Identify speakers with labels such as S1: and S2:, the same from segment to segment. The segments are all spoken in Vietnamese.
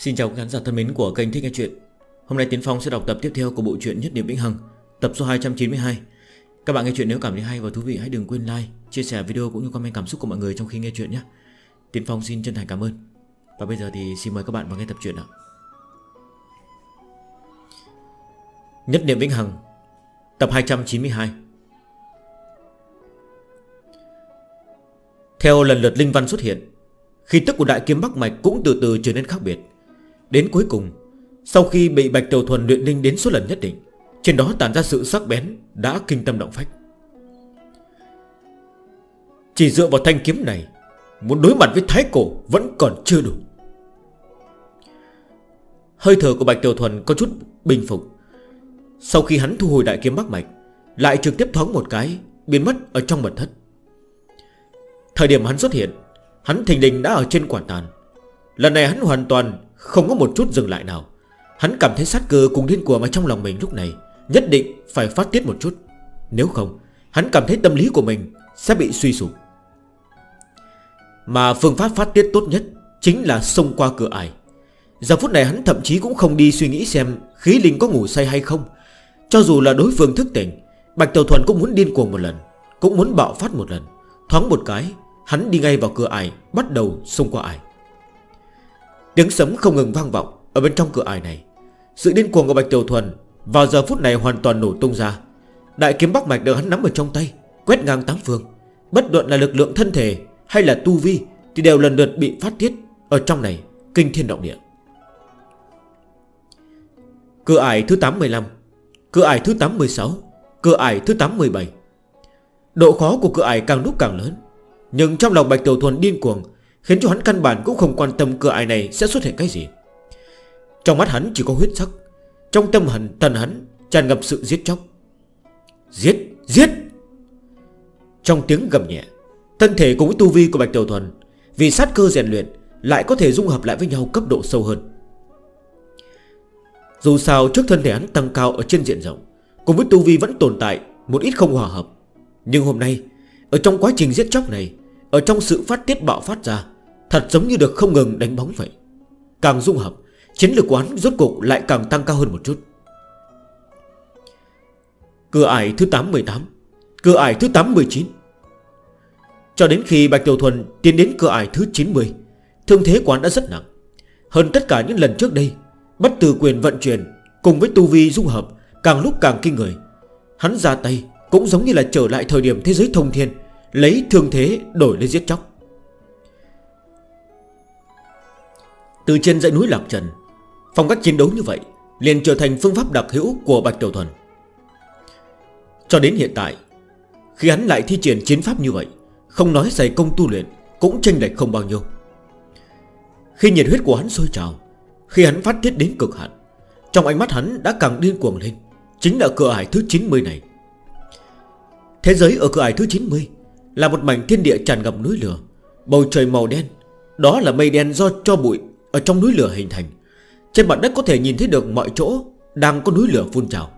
S1: Xin chào các khán giả thân mến của kênh Thích Nghe Chuyện. Hôm nay Tiến Phong sẽ đọc tập tiếp theo của bộ truyện Nhất Điểm Vĩnh Hằng Tập số 292 Các bạn nghe chuyện nếu cảm thấy hay và thú vị hãy đừng quên like, chia sẻ video cũng như comment cảm xúc của mọi người trong khi nghe chuyện nhé. Tiến Phong xin chân thành cảm ơn. Và bây giờ thì xin mời các bạn vào nghe tập truyện ạ Nhất Điểm Vĩnh Hằng Tập 292 Theo lần lượt Linh Văn xuất hiện Khi tức của Đại Kiếm Bắc Mạch cũng từ từ trở nên khác biệt. Đến cuối cùng, Sau khi bị Bạch Tiểu Thuần luyện linh đến số lần nhất định, Trên đó tàn ra sự sắc bén Đã kinh tâm động phách. Chỉ dựa vào thanh kiếm này, Muốn đối mặt với thái cổ Vẫn còn chưa đủ. Hơi thở của Bạch Tiểu Thuần có chút bình phục. Sau khi hắn thu hồi đại kiếm Bắc Mạch, Lại trực tiếp thoáng một cái, Biến mất ở trong mật thất. Thời điểm hắn xuất hiện, Hắn thình lình đã ở trên quản tàn. Lần này hắn hoàn toàn không có một chút dừng lại nào. Hắn cảm thấy sát cơ cùng điên của mà trong lòng mình lúc này Nhất định phải phát tiết một chút. Nếu không, Hắn cảm thấy tâm lý của mình sẽ bị suy sụp. Mà phương pháp phát tiết tốt nhất Chính là xông qua cửa ải. Giờ phút này hắn thậm chí cũng không đi suy nghĩ xem Khí linh có ngủ say hay không. Cho dù là đối phương thức tỉnh, Bạch Tiểu Thuần cũng muốn điên cuồng một lần, Cũng muốn bạo phát một lần. Thoáng một cái, Hắn đi ngay vào cửa ải, Bắt đầu xông qua ải. Tiếng sấm không ngừng vang vọng Ở bên trong cửa ải này. Sự điên cuồng của Bạch Tiểu Thuần Vào giờ phút này hoàn toàn nổ tung ra. Đại kiếm Bắc Mạch được hắn nắm ở trong tay, Quét ngang tám phương. Bất luận là lực lượng thân thể hay là tu vi Thì đều lần lượt bị phát tiết Ở trong này, kinh thiên động địa. Cửa ải thứ 815 Cửa ải thứ 816 Cửa ải thứ 817 Độ khó của cửa ải càng lúc càng lớn, Nhưng trong lòng Bạch Tiểu Thuần điên cuồng Khiến cho hắn căn bản cũng không quan tâm cửa ai này sẽ xuất hiện cái gì. Trong mắt hắn chỉ có huyết sắc Trong tâm hẳn tần hắn tràn ngập sự giết chóc. Giết, giết! Trong tiếng gầm nhẹ Thân thể cùng với tu vi của Bạch Tiểu Thuần Vì sát cơ rèn luyện Lại có thể dung hợp lại với nhau cấp độ sâu hơn. Dù sao trước thân thể hắn tăng cao ở trên diện rộng Cùng với tu vi vẫn tồn tại Một ít không hòa hợp. Nhưng hôm nay Ở trong quá trình giết chóc này Ở trong sự phát tiết bạo phát ra Thật giống như được không ngừng đánh bóng vậy. Càng dung hợp, Chiến lược quán rốt cục lại càng tăng cao hơn một chút. Cửa ải thứ 818 Cửa ải thứ 819 Cho đến khi Bạch Tiểu Thuần tiến đến cửa ải thứ 90 Thương thế quán đã rất nặng. Hơn tất cả những lần trước đây, Bất từ quyền vận chuyển Cùng với tu vi dung hợp Càng lúc càng kinh người. Hắn ra tay cũng giống như là trở lại thời điểm thế giới thông thiên, Lấy thương thế đổi lấy giết chóc. Từ trên dãy núi Lạc Trần, Phong cách chiến đấu như vậy Liền trở thành phương pháp đặc hữu của Bạch Tiểu Thuần. Cho đến hiện tại, Khi hắn lại thi triển chiến pháp như vậy, Không nói giày công tu luyện Cũng chênh lệch không bao nhiêu. Khi nhiệt huyết của hắn sôi trào, Khi hắn phát thiết đến cực hạn, Trong ánh mắt hắn đã càng điên cuồng lên, Chính là cửa ải thứ 90 này. Thế giới ở cửa ải thứ 90 Là một mảnh thiên địa tràn ngập núi lửa, Bầu trời màu đen, Đó là mây đen do cho bụi ở trong núi lửa hình thành. Trên mặt đất có thể nhìn thấy được mọi chỗ Đang có núi lửa phun trào.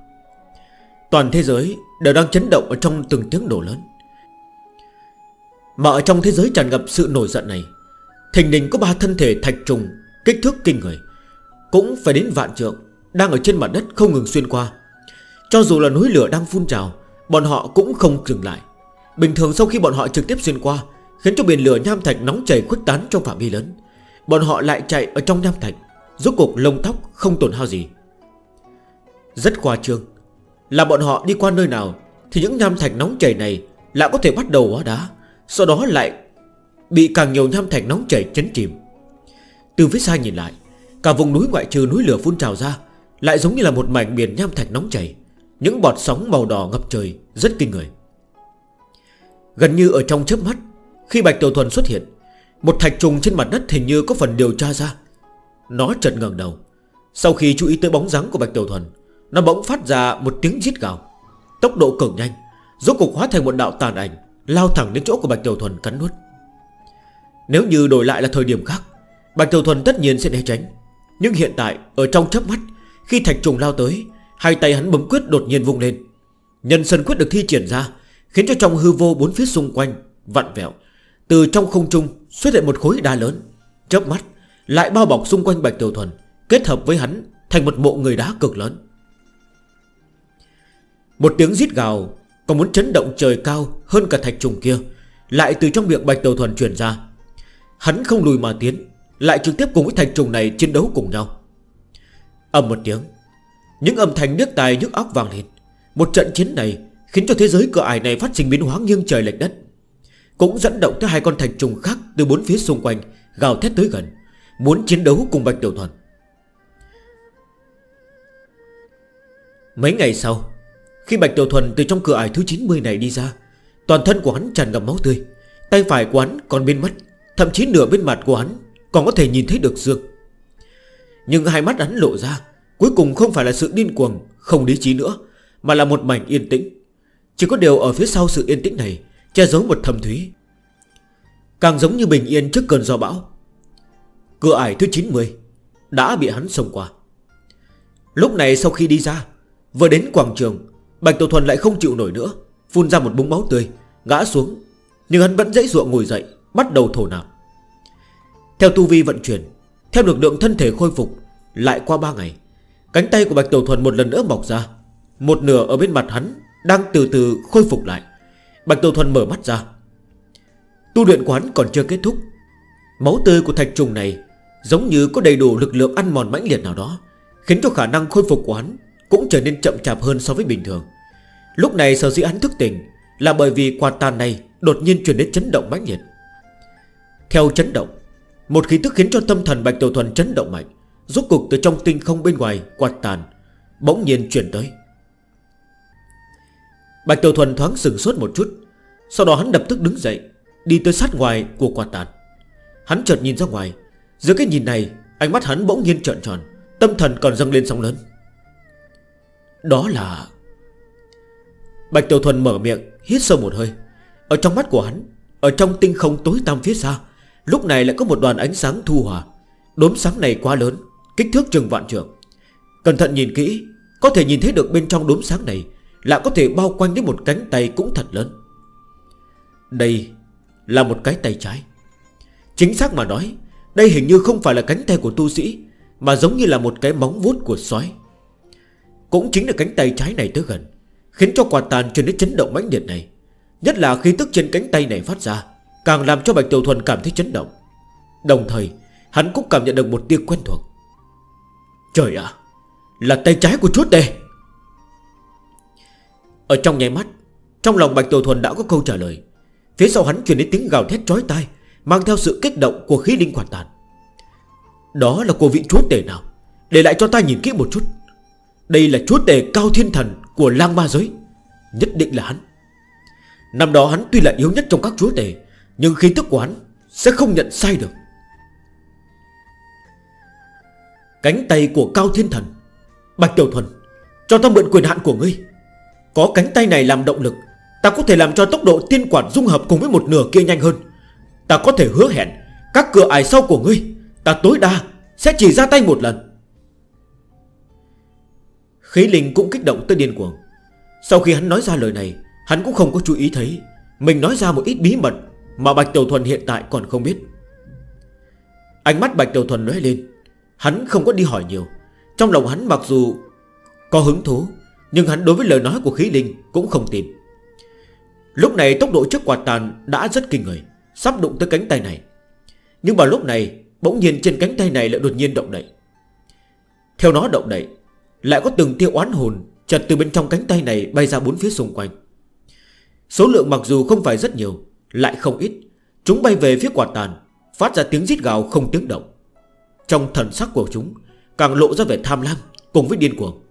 S1: Toàn thế giới đều đang chấn động ở Trong từng tiếng nổ lớn. Mà ở trong thế giới tràn ngập sự nổi giận này, Thình đình có ba thân thể thạch trùng, Kích thước kinh người, Cũng phải đến vạn trượng, Đang ở trên mặt đất không ngừng xuyên qua. Cho dù là núi lửa đang phun trào, Bọn họ cũng không dừng lại. Bình thường sau khi bọn họ trực tiếp xuyên qua, Khiến cho biển lửa nham thạch nóng chảy khuếch tán trong phạm vi lớn. Bọn họ lại chạy ở trong nham thạch, Rốt cuộc lông tóc không tổn hao gì. Rất khoa trương. Là bọn họ đi qua nơi nào Thì những nham thạch nóng chảy này Lại có thể bắt đầu hóa đá. Sau đó lại bị càng nhiều nham thạch nóng chảy chấn chìm. Từ phía xa nhìn lại Cả vùng núi ngoại trừ núi lửa phun trào ra Lại giống như là một mảnh biển nham thạch nóng chảy. Những bọt sóng màu đỏ ngập trời Rất kinh người. Gần như ở trong chớp mắt Khi Bạch Tiểu Thuần xuất hiện một thạch trùng trên mặt đất hình như có phần điều tra ra. Nó chợt ngẩng đầu. Sau khi chú ý tới bóng dáng của Bạch Tiểu Thuần, Nó bỗng phát ra một tiếng giết gào. Tốc độ cực nhanh, Rốt cục hóa thành một đạo tàn ảnh, Lao thẳng đến chỗ của Bạch Tiểu Thuần cắn nuốt. Nếu như đổi lại là thời điểm khác, Bạch Tiểu Thuần tất nhiên sẽ né tránh. Nhưng hiện tại, ở trong chớp mắt, Khi thạch trùng lao tới, Hai tay hắn bấm quyết đột nhiên vung lên. Nhân sân quyết được thi triển ra, Khiến cho trong hư vô bốn phía xung quanh Vặn vẹo. Từ trong không trung xuất hiện một khối đá lớn, chớp mắt, lại bao bọc xung quanh Bạch Tiểu Thuần, Kết hợp với hắn thành một bộ người đá cực lớn. Một tiếng giít gào, Còn muốn chấn động trời cao hơn cả thạch trùng kia, Lại từ trong miệng Bạch Tiểu Thuần truyền ra. Hắn không lùi mà tiến, Lại trực tiếp cùng với thạch trùng này chiến đấu cùng nhau. Âm một tiếng, Những âm thanh nước tài nước óc vàng lên. Một trận chiến này Khiến cho thế giới cửa ải này phát sinh biến hóa nghiêng trời lệch đất. Cũng dẫn động tới hai con thành trùng khác Từ bốn phía xung quanh, Gào thét tới gần, Muốn chiến đấu cùng Bạch Tiểu Thuần. Mấy ngày sau, Khi Bạch Tiểu Thuần từ trong cửa ải thứ 90 này đi ra, Toàn thân của hắn tràn ngập máu tươi, Tay phải của hắn còn bên mắt Thậm chí nửa bên mặt của hắn Còn có thể nhìn thấy được dương Nhưng hai mắt hắn lộ ra, Cuối cùng không phải là sự điên cuồng, Không lý trí nữa, Mà là một mảnh yên tĩnh. Chỉ có điều ở phía sau sự yên tĩnh này Che giấu một thầm thúy. Càng giống như bình yên trước cơn gió bão. Cửa ải thứ 90 Đã bị hắn xông qua. Lúc này sau khi đi ra, Vừa đến quảng trường, Bạch Tổ Thuần lại không chịu nổi nữa, Phun ra một búng máu tươi, Ngã xuống. Nhưng hắn vẫn dễ ruộng ngồi dậy, Bắt đầu thổ nạp. Theo tu vi vận chuyển, Theo lực lượng thân thể khôi phục, Lại qua 3 ngày, Cánh tay của Bạch Tổ Thuần một lần nữa mọc ra. Một nửa ở bên mặt hắn Đang từ từ khôi phục lại. Bạch Tiểu Thuần mở mắt ra. Tu luyện quán còn chưa kết thúc. Máu tươi của thạch trùng này Giống như có đầy đủ lực lượng ăn mòn mãnh liệt nào đó, Khiến cho khả năng khôi phục của hắn Cũng trở nên chậm chạp hơn so với bình thường. Lúc này sở dĩ hắn thức tỉnh Là bởi vì quạt tàn này Đột nhiên chuyển đến chấn động mãnh liệt. Theo chấn động, Một khí tức khiến cho tâm thần Bạch Tiểu Thuần chấn động mạnh, Rốt cục từ trong tinh không bên ngoài quạt tàn Bỗng nhiên chuyển tới. Bạch Tiểu Thuần thoáng sừng sốt một chút. Sau đó hắn đập tức đứng dậy, Đi tới sát ngoài của quạt tàn. Hắn chợt nhìn ra ngoài. Giữa cái nhìn này, ánh mắt hắn bỗng nhiên trợn tròn, Tâm thần còn dâng lên sóng lớn. Đó là Bạch Tiểu Thuần mở miệng, Hít sâu một hơi. Ở trong mắt của hắn, Ở trong tinh không tối tăm phía xa, Lúc này lại có một đoàn ánh sáng thu hòa. Đốm sáng này quá lớn, Kích thước chừng vạn trường Cẩn thận nhìn kỹ, Có thể nhìn thấy được bên trong đốm sáng này lại có thể bao quanh đến một cánh tay cũng thật lớn. Đây là một cái tay trái. Chính xác mà nói, Đây hình như không phải là cánh tay của tu sĩ, Mà giống như là một cái móng vuốt của sói. Cũng chính là cánh tay trái này tới gần, Khiến cho quả tàn truyền đến chấn động mãnh liệt này. Nhất là khi tức trên cánh tay này phát ra, Càng làm cho Bạch Tiểu Thuần cảm thấy chấn động. Đồng thời, Hắn cũng cảm nhận được một tia quen thuộc. Trời ạ, Là tay trái của chúa đây ở trong nháy mắt, Trong lòng Bạch Tiểu Thuần đã có câu trả lời. Phía sau hắn truyền đến tiếng gào thét trói tai, Mang theo sự kích động của khí linh quản tàn. Đó là của vị chúa tể nào? Để lại cho ta nhìn kỹ một chút. Đây là chúa tể cao thiên thần Của lang ma giới. Nhất định là hắn. Năm đó hắn tuy là yếu nhất trong các chúa tể, Nhưng khí tức của hắn sẽ không nhận sai được. Cánh tay của Cao Thiên Thần. Bạch Tiểu Thuần, Cho ta mượn quyền hạn của ngươi. Có cánh tay này làm động lực, Ta có thể làm cho tốc độ tiên quản dung hợp cùng với một nửa kia nhanh hơn. Ta có thể hứa hẹn, Các cửa ải sau của ngươi, Ta tối đa sẽ chỉ ra tay một lần. Khí linh cũng kích động tới điên cuồng. Sau khi hắn nói ra lời này, Hắn cũng không có chú ý thấy, Mình nói ra một ít bí mật Mà Bạch Tiểu Thuần hiện tại còn không biết. Ánh mắt Bạch Tiểu Thuần nói lên, Hắn không có đi hỏi nhiều. Trong lòng hắn mặc dù Có hứng thú nhưng hắn đối với lời nói của khí linh Cũng không tin. Lúc này tốc độ trước quạt tàn đã rất kinh người, Sắp đụng tới cánh tay này. Nhưng vào lúc này, Bỗng nhiên trên cánh tay này lại đột nhiên động đậy. Theo nó động đậy, Lại có từng tiêu oán hồn Chật từ bên trong cánh tay này bay ra bốn phía xung quanh. Số lượng mặc dù không phải rất nhiều, Lại không ít. Chúng bay về phía quạt tàn, Phát ra tiếng rít gào không tiếng động. Trong thần sắc của chúng, Càng lộ ra vẻ tham lam Cùng với điên cuồng.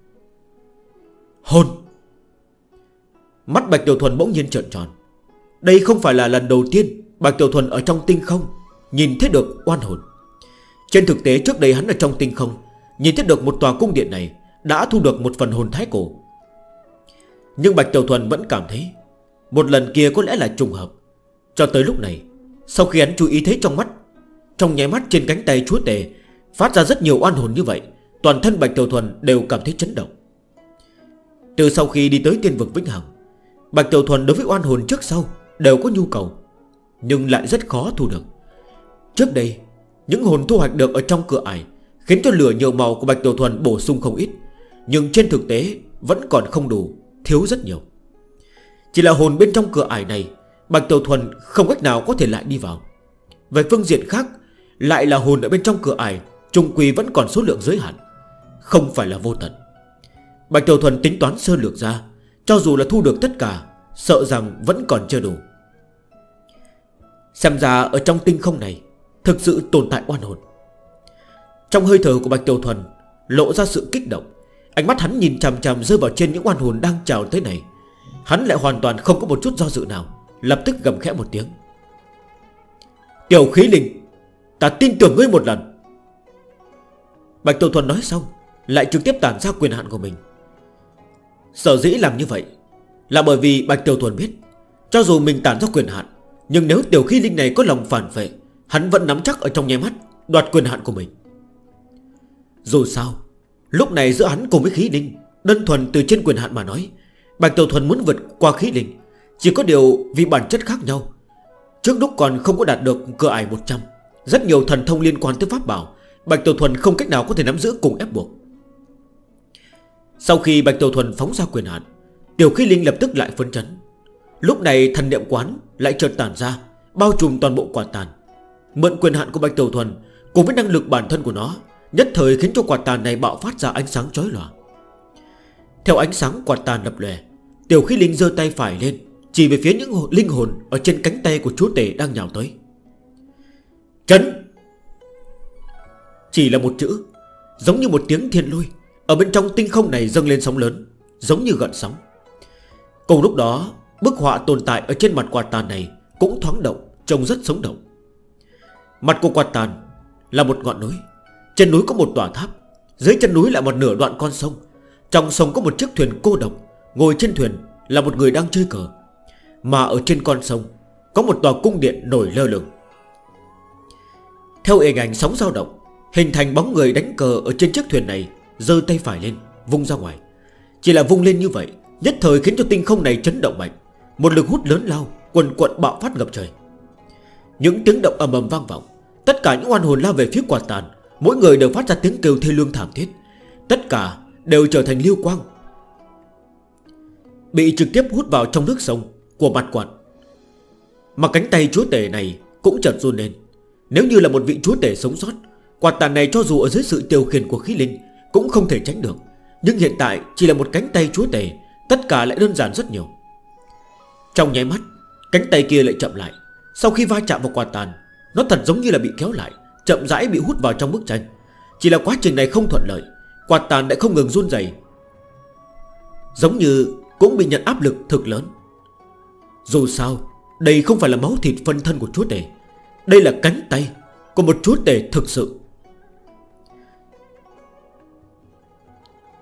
S1: Hồn Mắt Bạch Tiểu Thuần bỗng nhiên trợn tròn. Đây không phải là lần đầu tiên Bạch Tiểu Thuần ở trong tinh không Nhìn thấy được oan hồn. Trên thực tế, trước đây hắn ở trong tinh không, Nhìn thấy được một tòa cung điện này Đã thu được một phần hồn thái cổ. Nhưng Bạch Tiểu Thuần vẫn cảm thấy Một lần kia có lẽ là trùng hợp. Cho tới lúc này, Sau khi hắn chú ý thấy trong mắt, Trong nháy mắt trên cánh tay chúa tề Phát ra rất nhiều oan hồn như vậy, Toàn thân Bạch Tiểu Thuần đều cảm thấy chấn động. Từ sau khi đi tới tiên vực Vĩnh Hằng, Bạch Tiểu Thuần đối với oan hồn trước sau Đều có nhu cầu, Nhưng lại rất khó thu được. Trước đây, Những hồn thu hoạch được ở trong cửa ải Khiến cho lửa nhiều màu của Bạch Tiểu Thuần bổ sung không ít, Nhưng trên thực tế Vẫn còn không đủ, Thiếu rất nhiều. Chỉ là hồn bên trong cửa ải này, Bạch Tiểu Thuần không cách nào có thể lại đi vào. Về phương diện khác, Lại là hồn ở bên trong cửa ải, Trung quy vẫn còn số lượng giới hạn, Không phải là vô tận. Bạch Tiểu Thuần tính toán sơ lược ra. Cho dù là thu được tất cả, Sợ rằng vẫn còn chưa đủ. Xem ra ở trong tinh không này, Thực sự tồn tại oan hồn. Trong hơi thở của Bạch Tiểu Thuần, Lộ ra sự kích động. Ánh mắt hắn nhìn chằm chằm rơi vào trên những oan hồn đang chào tới này. Hắn lại hoàn toàn không có một chút do dự nào, Lập tức gầm khẽ một tiếng. Tiểu khí linh, Ta tin tưởng ngươi một lần. Bạch Tiểu Thuần nói xong, Lại trực tiếp tản ra quyền hạn của mình. Sở dĩ làm như vậy Là bởi vì Bạch Tiểu Thuần biết, Cho dù mình tản ra quyền hạn, Nhưng nếu tiểu khí linh này có lòng phản vệ, Hắn vẫn nắm chắc ở trong nháy mắt Đoạt quyền hạn của mình. Dù sao, Lúc này giữa hắn cùng với khí linh, Đơn thuần từ trên quyền hạn mà nói, Bạch Tiểu Thuần muốn vượt qua khí linh, Chỉ có điều vì bản chất khác nhau. Trước lúc còn không có đạt được cửa ải 100 Rất nhiều thần thông liên quan tới pháp bảo, Bạch Tiểu Thuần không cách nào có thể nắm giữ cùng ép buộc. Sau khi Bạch Tiểu Thuần phóng ra quyền hạn, Tiểu khí linh lập tức lại phấn chấn. Lúc này thần niệm quán lại chợt tản ra, Bao trùm toàn bộ quạt tàn. Mượn quyền hạn của Bạch Tiểu Thuần Cùng với năng lực bản thân của nó, Nhất thời khiến cho quạt tàn này bạo phát ra ánh sáng chói lòa. Theo ánh sáng quạt tàn lập lè Tiểu khí linh dơ tay phải lên, Chỉ về phía những linh hồn Ở trên cánh tay của chúa tể đang nhào tới. Chấn Chỉ là một chữ, Giống như một tiếng thiên lôi ở bên trong tinh không này dâng lên sóng lớn, Giống như gợn sóng. Cùng lúc đó, bức họa tồn tại ở trên mặt quạt tàn này Cũng thoáng động, Trông rất sống động. Mặt của quạt tàn là một ngọn núi. Trên núi có một tòa tháp. Dưới chân núi là một nửa đoạn con sông. Trong sông có một chiếc thuyền cô độc. Ngồi trên thuyền là một người đang chơi cờ. Mà ở trên con sông Có một tòa cung điện nổi lơ lửng. Theo hình ảnh sóng dao động, Hình thành bóng người đánh cờ ở trên chiếc thuyền này giơ tay phải lên, Vung ra ngoài. Chỉ là vung lên như vậy, Nhất thời khiến cho tinh không này chấn động mạnh. Một lực hút lớn lao, Quần quận bạo phát ngập trời. Những tiếng động ầm ầm vang vọng. Tất cả những oan hồn lao về phía quạt tàn, Mỗi người đều phát ra tiếng kêu thê lương thảm thiết. Tất cả đều trở thành lưu quang. Bị trực tiếp hút vào trong nước sông Của mặt quạt. Mà cánh tay chúa tể này cũng chật run lên. Nếu như là một vị chúa tể sống sót Quạt tàn này cho dù ở dưới sự tiêu khiển của khí linh cũng không thể tránh được. Nhưng hiện tại chỉ là một cánh tay chúa tể, Tất cả lại đơn giản rất nhiều. Trong nháy mắt, Cánh tay kia lại chậm lại. Sau khi va chạm vào quạt tàn, Nó thật giống như là bị kéo lại, Chậm rãi bị hút vào trong bức tranh. Chỉ là quá trình này không thuận lợi Quạt tàn đã không ngừng run dày Giống như cũng bị nhận áp lực thực lớn. Dù sao, Đây không phải là máu thịt phân thân của chúa tể. Đây là cánh tay Của một chúa tể thực sự.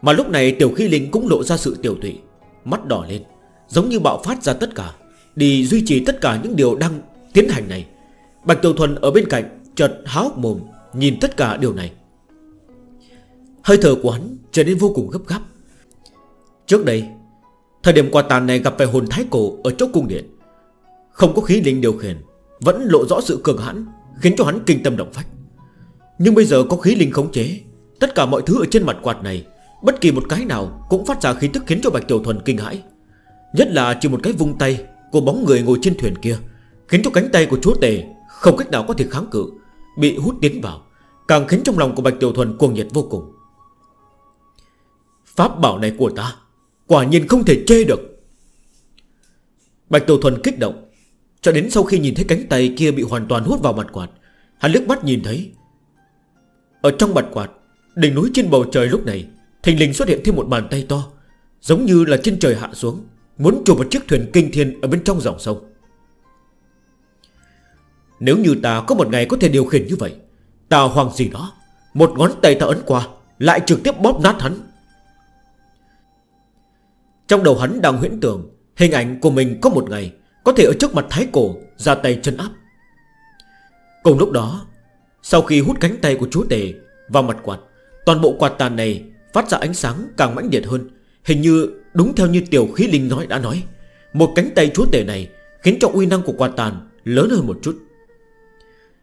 S1: Mà lúc này Tiểu Khi Linh cũng lộ ra sự tiểu tụy, Mắt đỏ lên, Giống như bạo phát ra tất cả, Đi duy trì tất cả những điều đang tiến hành này. Bạch Tiểu Thuần ở bên cạnh Chợt há hốc mồm, Nhìn tất cả điều này. Hơi thở của hắn trở nên vô cùng gấp gáp. Trước đây, Thời điểm quà tàn này gặp phải hồn thái cổ Ở chỗ cung điện, Không có khí linh điều khiển, Vẫn lộ rõ sự cường hãn, Khiến cho hắn kinh tâm động phách. Nhưng bây giờ có khí linh khống chế, Tất cả mọi thứ ở trên mặt quạt này Bất kỳ một cái nào cũng phát ra khí tức khiến cho Bạch Tiểu Thuần kinh hãi. Nhất là chỉ một cái vung tay Của bóng người ngồi trên thuyền kia, Khiến cho cánh tay của chúa tề Không cách nào có thể kháng cự, Bị hút tiến vào, Càng khiến trong lòng của Bạch Tiểu Thuần cuồng nhiệt vô cùng. Pháp bảo này của ta Quả nhiên không thể chê được. Bạch Tiểu Thuần kích động, Cho đến sau khi nhìn thấy cánh tay kia bị hoàn toàn hút vào mặt quạt, Hắn lướt mắt nhìn thấy, Ở trong mặt quạt, Đỉnh núi trên bầu trời lúc này Thình lình xuất hiện thêm một bàn tay to, Giống như là trên trời hạ xuống, Muốn chụp một chiếc thuyền kinh thiên Ở bên trong dòng sông. Nếu như ta có một ngày có thể điều khiển như vậy, Ta hoàng gì đó Một ngón tay ta ấn qua, Lại trực tiếp bóp nát hắn. Trong đầu hắn đang huyễn tưởng, Hình ảnh của mình có một ngày Có thể ở trước mặt thái cổ Ra tay chân áp. Cùng lúc đó, Sau khi hút cánh tay của chúa tề Vào mặt quạt, Toàn bộ quạt tàn này Phát ra ánh sáng càng mãnh liệt hơn. Hình như đúng theo như tiểu khí linh nói đã nói, Một cánh tay chúa tể này Khiến cho uy năng của quạt tàn lớn hơn một chút.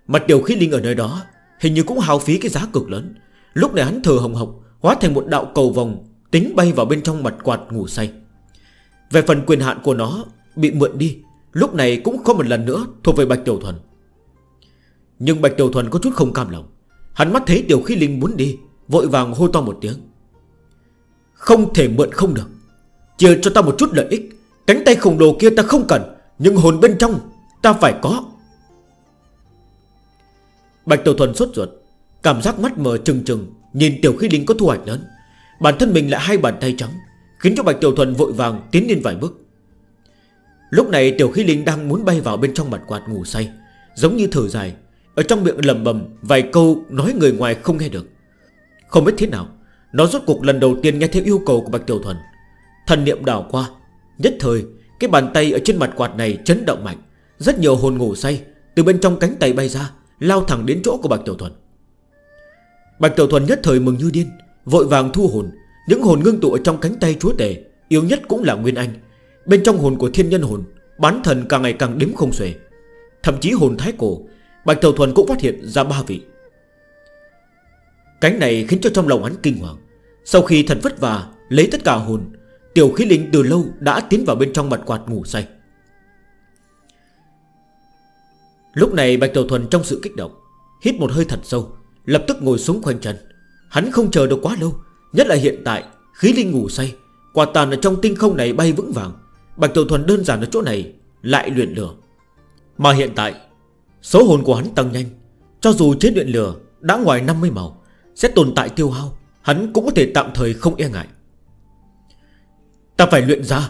S1: Mà tiểu khí linh ở nơi đó, Hình như cũng hao phí cái giá cực lớn. Lúc này hắn thờ hồng hộc, Hóa thành một đạo cầu vòng, Tính bay vào bên trong mặt quạt ngủ say. Về phần quyền hạn của nó, Bị mượn đi, Lúc này cũng có một lần nữa thuộc về Bạch Tiểu Thuần. Nhưng Bạch Tiểu Thuần có chút không cam lòng. Hắn mắt thấy Tiểu Khí Linh muốn đi, Vội vàng hô to một tiếng. Không thể mượn không được. Chia cho ta một chút lợi ích, Cánh tay khổng đồ kia ta không cần, Nhưng hồn bên trong ta phải có. Bạch Tiểu Thuần sốt ruột, Cảm giác mắt mờ trừng trừng, Nhìn Tiểu Khí Linh có thu hoạch lớn. Bản thân mình lại hai bàn tay trắng, Khiến cho Bạch Tiểu Thuần vội vàng tiến lên vài bước. Lúc này Tiểu Khí Linh đang muốn bay vào bên trong mặt quạt ngủ say, Giống như thở dài, Ở trong miệng lầm bầm Vài câu nói người ngoài không nghe được. Không biết thế nào nó rốt cuộc lần đầu tiên nghe theo yêu cầu của Bạch Tiểu Thuần. Thần niệm đảo qua, Nhất thời, Cái bàn tay ở trên mặt quạt này chấn động mạnh. Rất nhiều hồn ngủ say, Từ bên trong cánh tay bay ra, Lao thẳng đến chỗ của Bạch Tiểu Thuần. Bạch Tiểu Thuần nhất thời mừng như điên, Vội vàng thu hồn. Những hồn ngưng tụ ở trong cánh tay chúa tể, Yếu nhất cũng là Nguyên Anh. Bên trong hồn của thiên nhân hồn, Bán thần càng ngày càng đếm không xuể. Thậm chí hồn thái cổ, Bạch Tiểu Thuần cũng phát hiện ra ba vị. Cánh này khiến cho trong lòng hắn kinh hoàng. Sau khi thật vất vả, Lấy tất cả hồn, Tiểu khí linh từ lâu đã tiến vào bên trong mặt quạt ngủ say. Lúc này Bạch Đầu Thuần trong sự kích động, Hít một hơi thật sâu, Lập tức ngồi xuống khoanh chân. Hắn không chờ được quá lâu, Nhất là hiện tại, khí linh ngủ say, Quả tàn ở trong tinh không này bay vững vàng. Bạch Tiểu Thuần đơn giản ở chỗ này, Lại luyện lửa. Mà hiện tại, Số hồn của hắn tăng nhanh, Cho dù chế luyện lửa đã ngoài 50 màu, Sẽ tồn tại tiêu hao Hắn cũng có thể tạm thời không e ngại. Ta phải luyện ra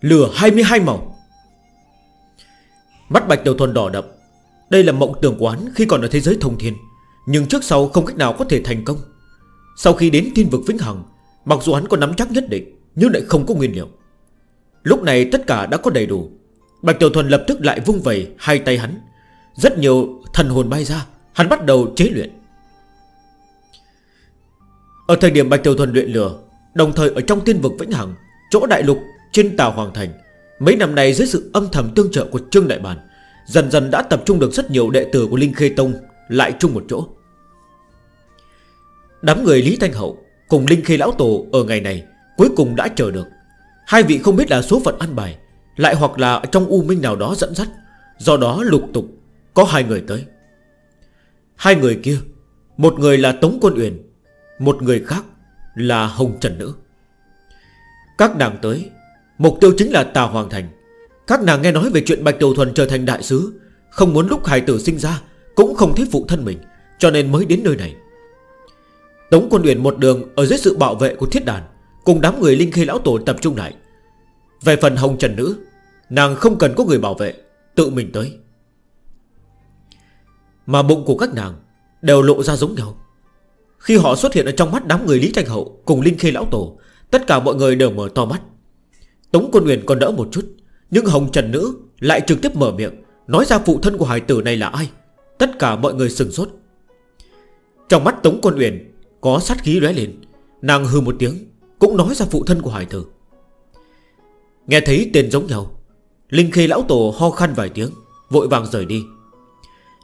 S1: Lửa 22 màu. Mắt bạch đầu thuần đỏ đậm. Đây là mộng tưởng của hắn khi còn ở thế giới thông thiên, Nhưng trước sau không cách nào có thể thành công. Sau khi đến thiên vực vĩnh hằng, Mặc dù hắn có nắm chắc nhất định, Nhưng lại không có nguyên liệu. Lúc này tất cả đã có đầy đủ. Bạch Tiểu Thuần lập tức lại vung vầy hai tay hắn. Rất nhiều thần hồn bay ra, Hắn bắt đầu chế luyện. Ở thời điểm Bạch Tiểu Thuần luyện lửa, Đồng thời ở trong tiên vực Vĩnh Hằng, Chỗ đại lục trên Tàu Hoàng Thành, Mấy năm nay dưới sự âm thầm tương trợ của Trương Đại Bản, Dần dần đã tập trung được rất nhiều đệ tử của Linh Khê Tông Lại chung một chỗ. Đám người Lý Thanh Hậu Cùng Linh Khê Lão Tổ ở ngày này Cuối cùng đã chờ được. Hai vị không biết là số phận ăn bài, Lại hoặc là trong u minh nào đó dẫn dắt, Do đó lục tục Có hai người tới. Hai người kia, Một người là Tống Quân Uyển một người khác là Hồng Trần Nữ. Các nàng tới, Mục tiêu chính là Tà Hoàng Thành. Các nàng nghe nói về chuyện Bạch Tiểu Thuần trở thành đại sứ, Không muốn lúc hài tử sinh ra Cũng không thấy phụ thân mình, Cho nên mới đến nơi này. Tống quân uyển một đường ở dưới sự bảo vệ của thiết đàn, Cùng đám người linh khi lão tổ tập trung lại. Về phần hồng trần nữ, Nàng không cần có người bảo vệ, Tự mình tới. Mà bụng của các nàng Đều lộ ra giống nhau. Khi họ xuất hiện ở trong mắt đám người Lý Tranh Hậu Cùng Linh Khê Lão Tổ, Tất cả mọi người đều mở to mắt. Tống Quân Nguyên còn đỡ một chút, Nhưng Hồng Trần Nữ lại trực tiếp mở miệng, Nói ra phụ thân của hải tử này là ai. Tất cả mọi người sừng sốt. Trong mắt Tống Quân Uyển Có sát khí lóe lên, Nàng hư một tiếng, Cũng nói ra phụ thân của hải tử. Nghe thấy tên giống nhau, Linh Khê Lão Tổ ho khăn vài tiếng, Vội vàng rời đi.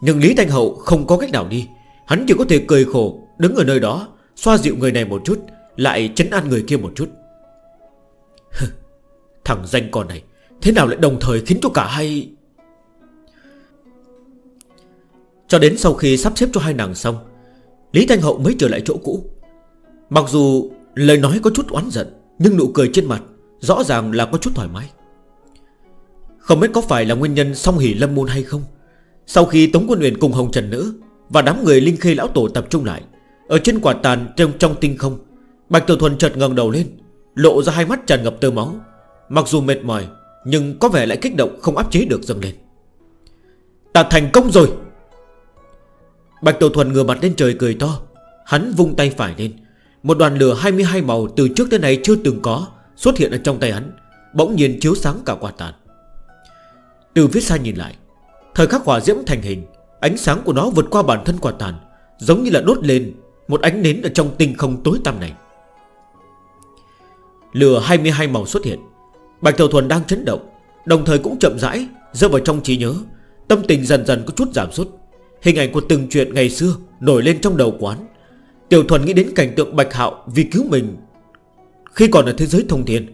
S1: Nhưng Lý Thanh Hậu không có cách nào đi Hắn chỉ có thể cười khổ, Đứng ở nơi đó, Xoa dịu người này một chút, Lại chấn an người kia một chút. Thằng danh con này, Thế nào lại đồng thời khiến cho cả hai? Cho đến sau khi sắp xếp cho hai nàng xong, Lý Thanh Hậu mới trở lại chỗ cũ. Mặc dù lời nói có chút oán giận, Nhưng nụ cười trên mặt Rõ ràng là có chút thoải mái. Không biết có phải là nguyên nhân song hỷ lâm môn hay không, Sau khi Tống Quân Uyển cùng Hồng Trần Nữ và đám người linh khê lão tổ tập trung lại. Ở trên quả tàn trong, trong tinh không Bạch Tiểu Thuần chợt ngẩng đầu lên Lộ ra hai mắt tràn ngập tơ máu. Mặc dù mệt mỏi Nhưng có vẻ lại kích động không áp chế được dâng lên. Ta thành công rồi! Bạch Tiểu Thuần ngừa mặt lên trời cười to. Hắn vung tay phải lên. Một đoàn lửa 22 màu từ trước tới nay chưa từng có Xuất hiện ở trong tay hắn Bỗng nhiên chiếu sáng cả quả tàn. Từ phía xa nhìn lại Thời khắc hỏa diễm thành hình Ánh sáng của nó vượt qua bản thân quả tàn, Giống như là đốt lên Một ánh nến ở trong tinh không tối tăm này. Lửa 22 màu xuất hiện. Bạch Tiểu Thuần đang chấn động, Đồng thời cũng chậm rãi Rơi vào trong trí nhớ. Tâm tình dần dần có chút giảm sút. Hình ảnh của từng chuyện ngày xưa Nổi lên trong đầu quán. Tiểu Thuần nghĩ đến cảnh tượng Bạch Hạo Vì cứu mình Khi còn ở thế giới thông thiên,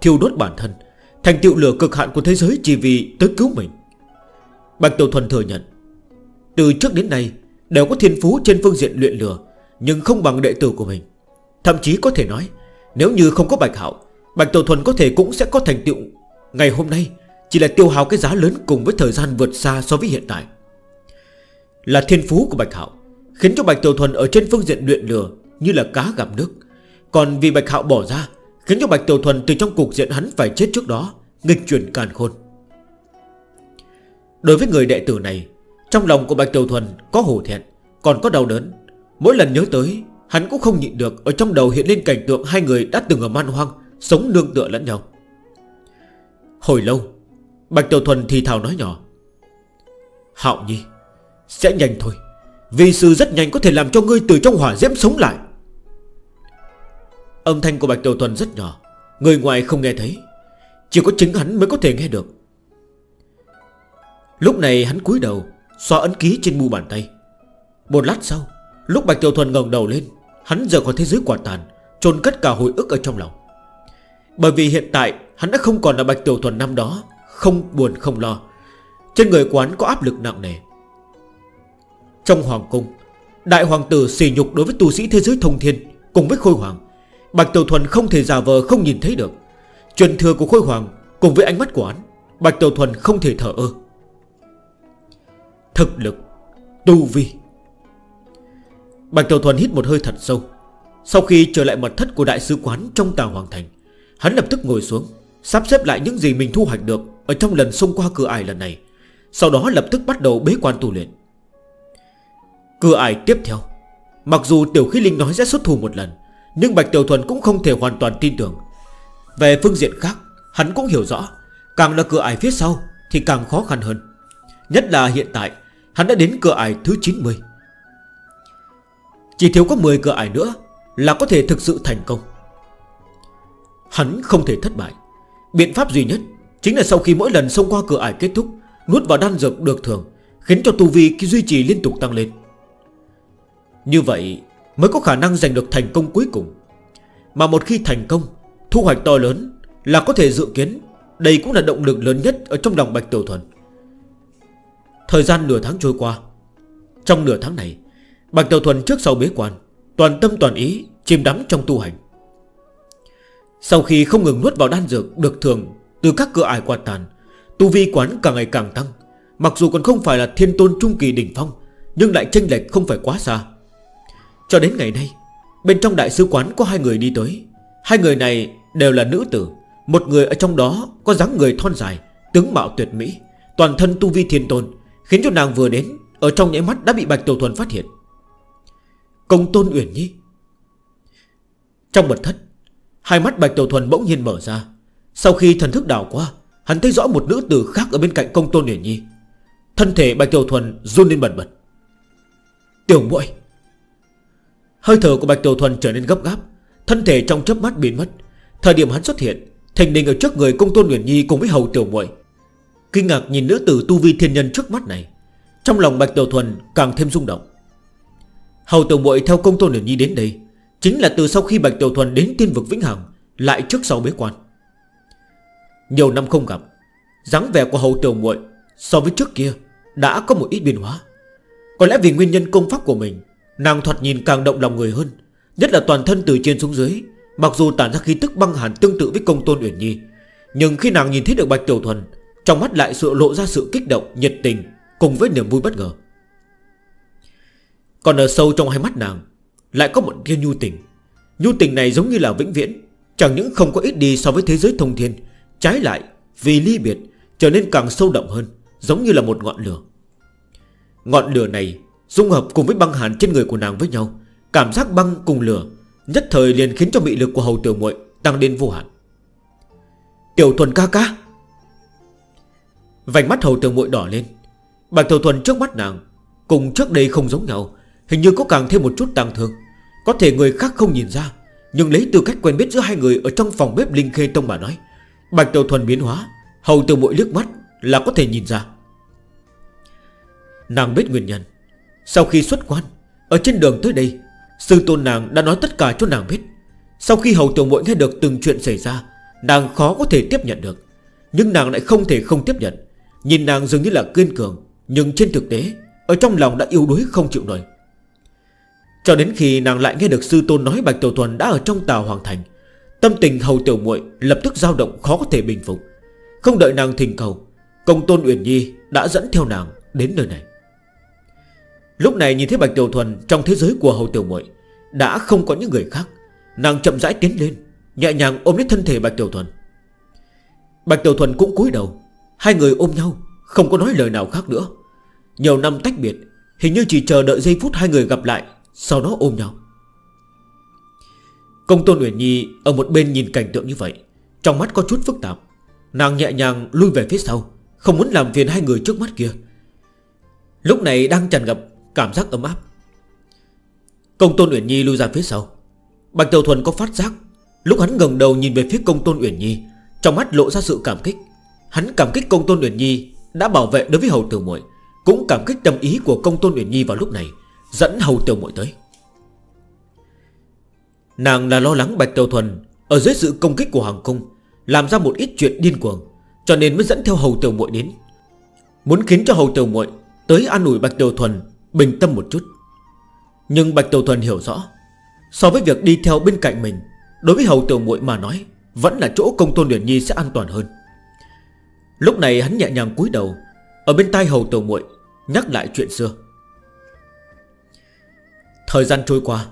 S1: Thiêu đốt bản thân, Thành tựu lửa cực hạn của thế giới chỉ vì tới cứu mình. Bạch Tiểu Thuần thừa nhận từ trước đến nay, Đều có thiên phú trên phương diện luyện lừa Nhưng không bằng đệ tử của mình. Thậm chí có thể nói, Nếu như không có Bạch Hạo, Bạch Tổ Thuần có thể cũng sẽ có thành tựu. Ngày hôm nay, Chỉ là tiêu hào cái giá lớn cùng với thời gian vượt xa so với hiện tại. Là thiên phú của Bạch Hạo, Khiến cho Bạch Tiểu Thuần ở trên phương diện luyện lừa Như là cá gặp nước. Còn vì Bạch Hạo bỏ ra, Khiến cho Bạch Tiểu Thuần từ trong cuộc diện hắn phải chết trước đó, Nghịch chuyển càn khôn. Đối với người đệ tử này trong lòng của Bạch Tiểu Thuần có hổ thẹn, Còn có đau đớn. Mỗi lần nhớ tới, Hắn cũng không nhịn được, Ở trong đầu hiện lên cảnh tượng hai người đã từng ở man hoang, Sống nương tựa lẫn nhau. Hồi lâu, Bạch Tiểu Thuần thì thào nói nhỏ, Hạo Nhi, Sẽ nhanh thôi Vì sư rất nhanh có thể làm cho ngươi từ trong hỏa diễm sống lại. Âm thanh của Bạch Tiểu Thuần rất nhỏ, Người ngoài không nghe thấy, Chỉ có chính hắn mới có thể nghe được. Lúc này hắn cúi đầu Xóa ấn ký trên mu bàn tay. Một lát sau, Lúc Bạch Tiểu Thuần ngẩng đầu lên, Hắn giờ khỏi thế giới quả tàn, chôn cất cả hồi ức ở trong lòng. Bởi vì hiện tại, Hắn đã không còn là Bạch Tiểu Thuần năm đó, Không buồn không lo. Trên người quán có áp lực nặng nề. Trong hoàng cung, Đại hoàng tử xỉ nhục đối với tu sĩ thế giới thông thiên Cùng với khôi hoàng. Bạch Tiểu Thuần không thể giả vờ, không nhìn thấy được. Truyền thừa của khôi hoàng Cùng với ánh mắt của hắn, Bạch Tiểu Thuần không thể thở ơ. Thực lực, Tu vi. Bạch Tiểu Thuần hít một hơi thật sâu. Sau khi trở lại mật thất của đại sứ quán Trong tàu Hoàng Thành, Hắn lập tức ngồi xuống, Sắp xếp lại những gì mình thu hoạch được Ở trong lần xông qua cửa ải lần này. Sau đó lập tức bắt đầu bế quan tu luyện. Cửa ải tiếp theo, Mặc dù Tiểu Khí Linh nói sẽ xuất thủ một lần, Nhưng Bạch Tiểu Thuần cũng không thể hoàn toàn tin tưởng. Về phương diện khác, Hắn cũng hiểu rõ, Càng là cửa ải phía sau Thì càng khó khăn hơn. Nhất là hiện tại, Hắn đã đến cửa ải thứ 90 Chỉ thiếu có 10 cửa ải nữa Là có thể thực sự thành công. Hắn không thể thất bại. Biện pháp duy nhất Chính là sau khi mỗi lần xông qua cửa ải kết thúc, Nuốt vào đan dược được thường Khiến cho tu vi duy trì liên tục tăng lên. Như vậy Mới có khả năng giành được thành công cuối cùng. Mà một khi thành công, Thu hoạch to lớn là có thể dự kiến Đây cũng là động lực lớn nhất ở trong lòng Bạch Tiểu Thuần. Thời gian nửa tháng trôi qua. Trong nửa tháng này, Bạch Tiểu Thuần trước sau bế quan, Toàn tâm toàn ý chìm đắm trong tu hành. Sau khi không ngừng nuốt vào đan dược Được thường từ các cửa ải quạt tàn, Tu vi quán càng ngày càng tăng. Mặc dù còn không phải là thiên tôn trung kỳ đỉnh phong, Nhưng lại chênh lệch không phải quá xa. Cho đến ngày nay, Bên trong đại sứ quán có hai người đi tới. Hai người này đều là nữ tử, Một người ở trong đó có dáng người thon dài, Tướng mạo tuyệt mỹ, Toàn thân tu vi thiên tôn Khiến cho nàng vừa đến, Ở trong nhảy mắt đã bị Bạch Tiểu Thuần phát hiện. Công tôn Uyển Nhi. Trong mật thất, Hai mắt Bạch Tiểu Thuần bỗng nhiên mở ra. Sau khi thần thức đảo qua, Hắn thấy rõ một nữ tử khác ở bên cạnh công tôn Uyển Nhi. Thân thể Bạch Tiểu Thuần run lên bẩn bật. Tiểu muội. Hơi thở của Bạch Tiểu Thuần trở nên gấp gáp, Thân thể trong chớp mắt biến mất. Thời điểm hắn xuất hiện Thành đình ở trước người công tôn Nguyễn Nhi cùng với hầu tiểu muội. Kinh ngạc nhìn nữ tử tu vi thiên nhân trước mắt này. Trong lòng Bạch Tiểu Thuần càng thêm rung động. Hầu Tiểu muội theo công tôn Điển Nhi đến đây, Chính là từ sau khi Bạch Tiểu Thuần đến thiên vực Vĩnh Hằng, Lại trước sau bế quan. Nhiều năm không gặp, dáng vẻ của Hầu Tiểu muội So với trước kia Đã có một ít biến hóa. Có lẽ vì nguyên nhân công pháp của mình, Nàng thoạt nhìn càng động lòng người hơn, Nhất là toàn thân từ trên xuống dưới, Mặc dù tản ra khí tức băng hàn tương tự với công tôn Uyển Nhi, Nhưng khi nàng nhìn thấy được Bạch Tiểu Thuần trong mắt lại sự lộ ra sự kích động, Nhiệt tình, cùng với niềm vui bất ngờ. Còn ở sâu trong hai mắt nàng, Lại có một tia nhu tình. Nhu tình này giống như là vĩnh viễn, Chẳng những không có ít đi so với thế giới thông thiên, Trái lại, vì ly biệt, Trở nên càng sâu đậm hơn, Giống như là một ngọn lửa. Ngọn lửa này dung hợp cùng với băng hàn trên người của nàng với nhau, Cảm giác băng cùng lửa, Nhất thời liền khiến cho bị lực của hầu tiểu muội Tăng đến vô hạn. Tiểu thuần ca ca Vành mắt hầu tường muội đỏ lên. Bạch Tiểu Thuần trước mắt nàng, Cùng trước đây không giống nhau, Hình như có càng thêm một chút tăng thương. Có thể người khác không nhìn ra, Nhưng lấy tư cách quen biết giữa hai người Ở trong phòng bếp Linh Khê Tông mà nói, Bạch Tiểu Thuần biến hóa, Hầu tường muội liếc mắt là có thể nhìn ra. Nàng biết nguyên nhân. Sau khi xuất quan, Ở trên đường tới đây, Sư tôn nàng đã nói tất cả cho nàng biết. Sau khi hầu tiểu muội nghe được từng chuyện xảy ra, Nàng khó có thể tiếp nhận được, Nhưng nàng lại không thể không tiếp nhận. Nhìn nàng dường như là kiên cường, Nhưng trên thực tế, Ở trong lòng đã yêu đuối không chịu nổi. Cho đến khi nàng lại nghe được sư tôn nói Bạch Tiểu Thuần đã ở trong tàu hoàng thành, Tâm tình hầu tiểu muội lập tức dao động khó có thể bình phục. Không đợi nàng thỉnh cầu, Công tôn Uyển Nhi đã dẫn theo nàng đến nơi này. Lúc này nhìn thấy Bạch Tiểu Thuần Trong thế giới của hầu tiểu muội Đã không có những người khác, Nàng chậm rãi tiến lên, Nhẹ nhàng ôm lấy thân thể Bạch Tiểu Thuần. Bạch Tiểu Thuần cũng cúi đầu Hai người ôm nhau, Không có nói lời nào khác nữa. Nhiều năm tách biệt, Hình như chỉ chờ đợi giây phút hai người gặp lại, Sau đó ôm nhau. Công tôn Uyển Nhi Ở một bên nhìn cảnh tượng như vậy, Trong mắt có chút phức tạp. Nàng nhẹ nhàng lui về phía sau, Không muốn làm phiền hai người trước mắt kia. Lúc này đang tràn ngập cảm giác ấm áp. Công tôn Uyển Nhi lui ra phía sau. Bạch Tiểu Thuần có phát giác, Lúc hắn gần đầu nhìn về phía công tôn Uyển Nhi, Trong mắt lộ ra sự cảm kích. Hắn cảm kích công tôn Uyển Nhi Đã bảo vệ đối với hầu tiểu muội, Cũng cảm kích tâm ý của công tôn Uyển Nhi vào lúc này, Dẫn hầu tiểu muội tới. Nàng là lo lắng Bạch Tiểu Thuần Ở dưới sự công kích của hoàng cung, Làm ra một ít chuyện điên cuồng, Cho nên mới dẫn theo hầu tiểu muội đến. Muốn khiến cho hầu tiểu muội Tới an ủi Bạch Tiểu Thuần Bình tâm một chút. Nhưng Bạch Tiểu Thuần hiểu rõ, So với việc đi theo bên cạnh mình, Đối với hầu tiểu muội mà nói, Vẫn là chỗ công tôn Uyển Nhi sẽ an toàn hơn. Lúc này hắn nhẹ nhàng cúi đầu Ở bên tai hầu tiểu muội Nhắc lại chuyện xưa. Thời gian trôi qua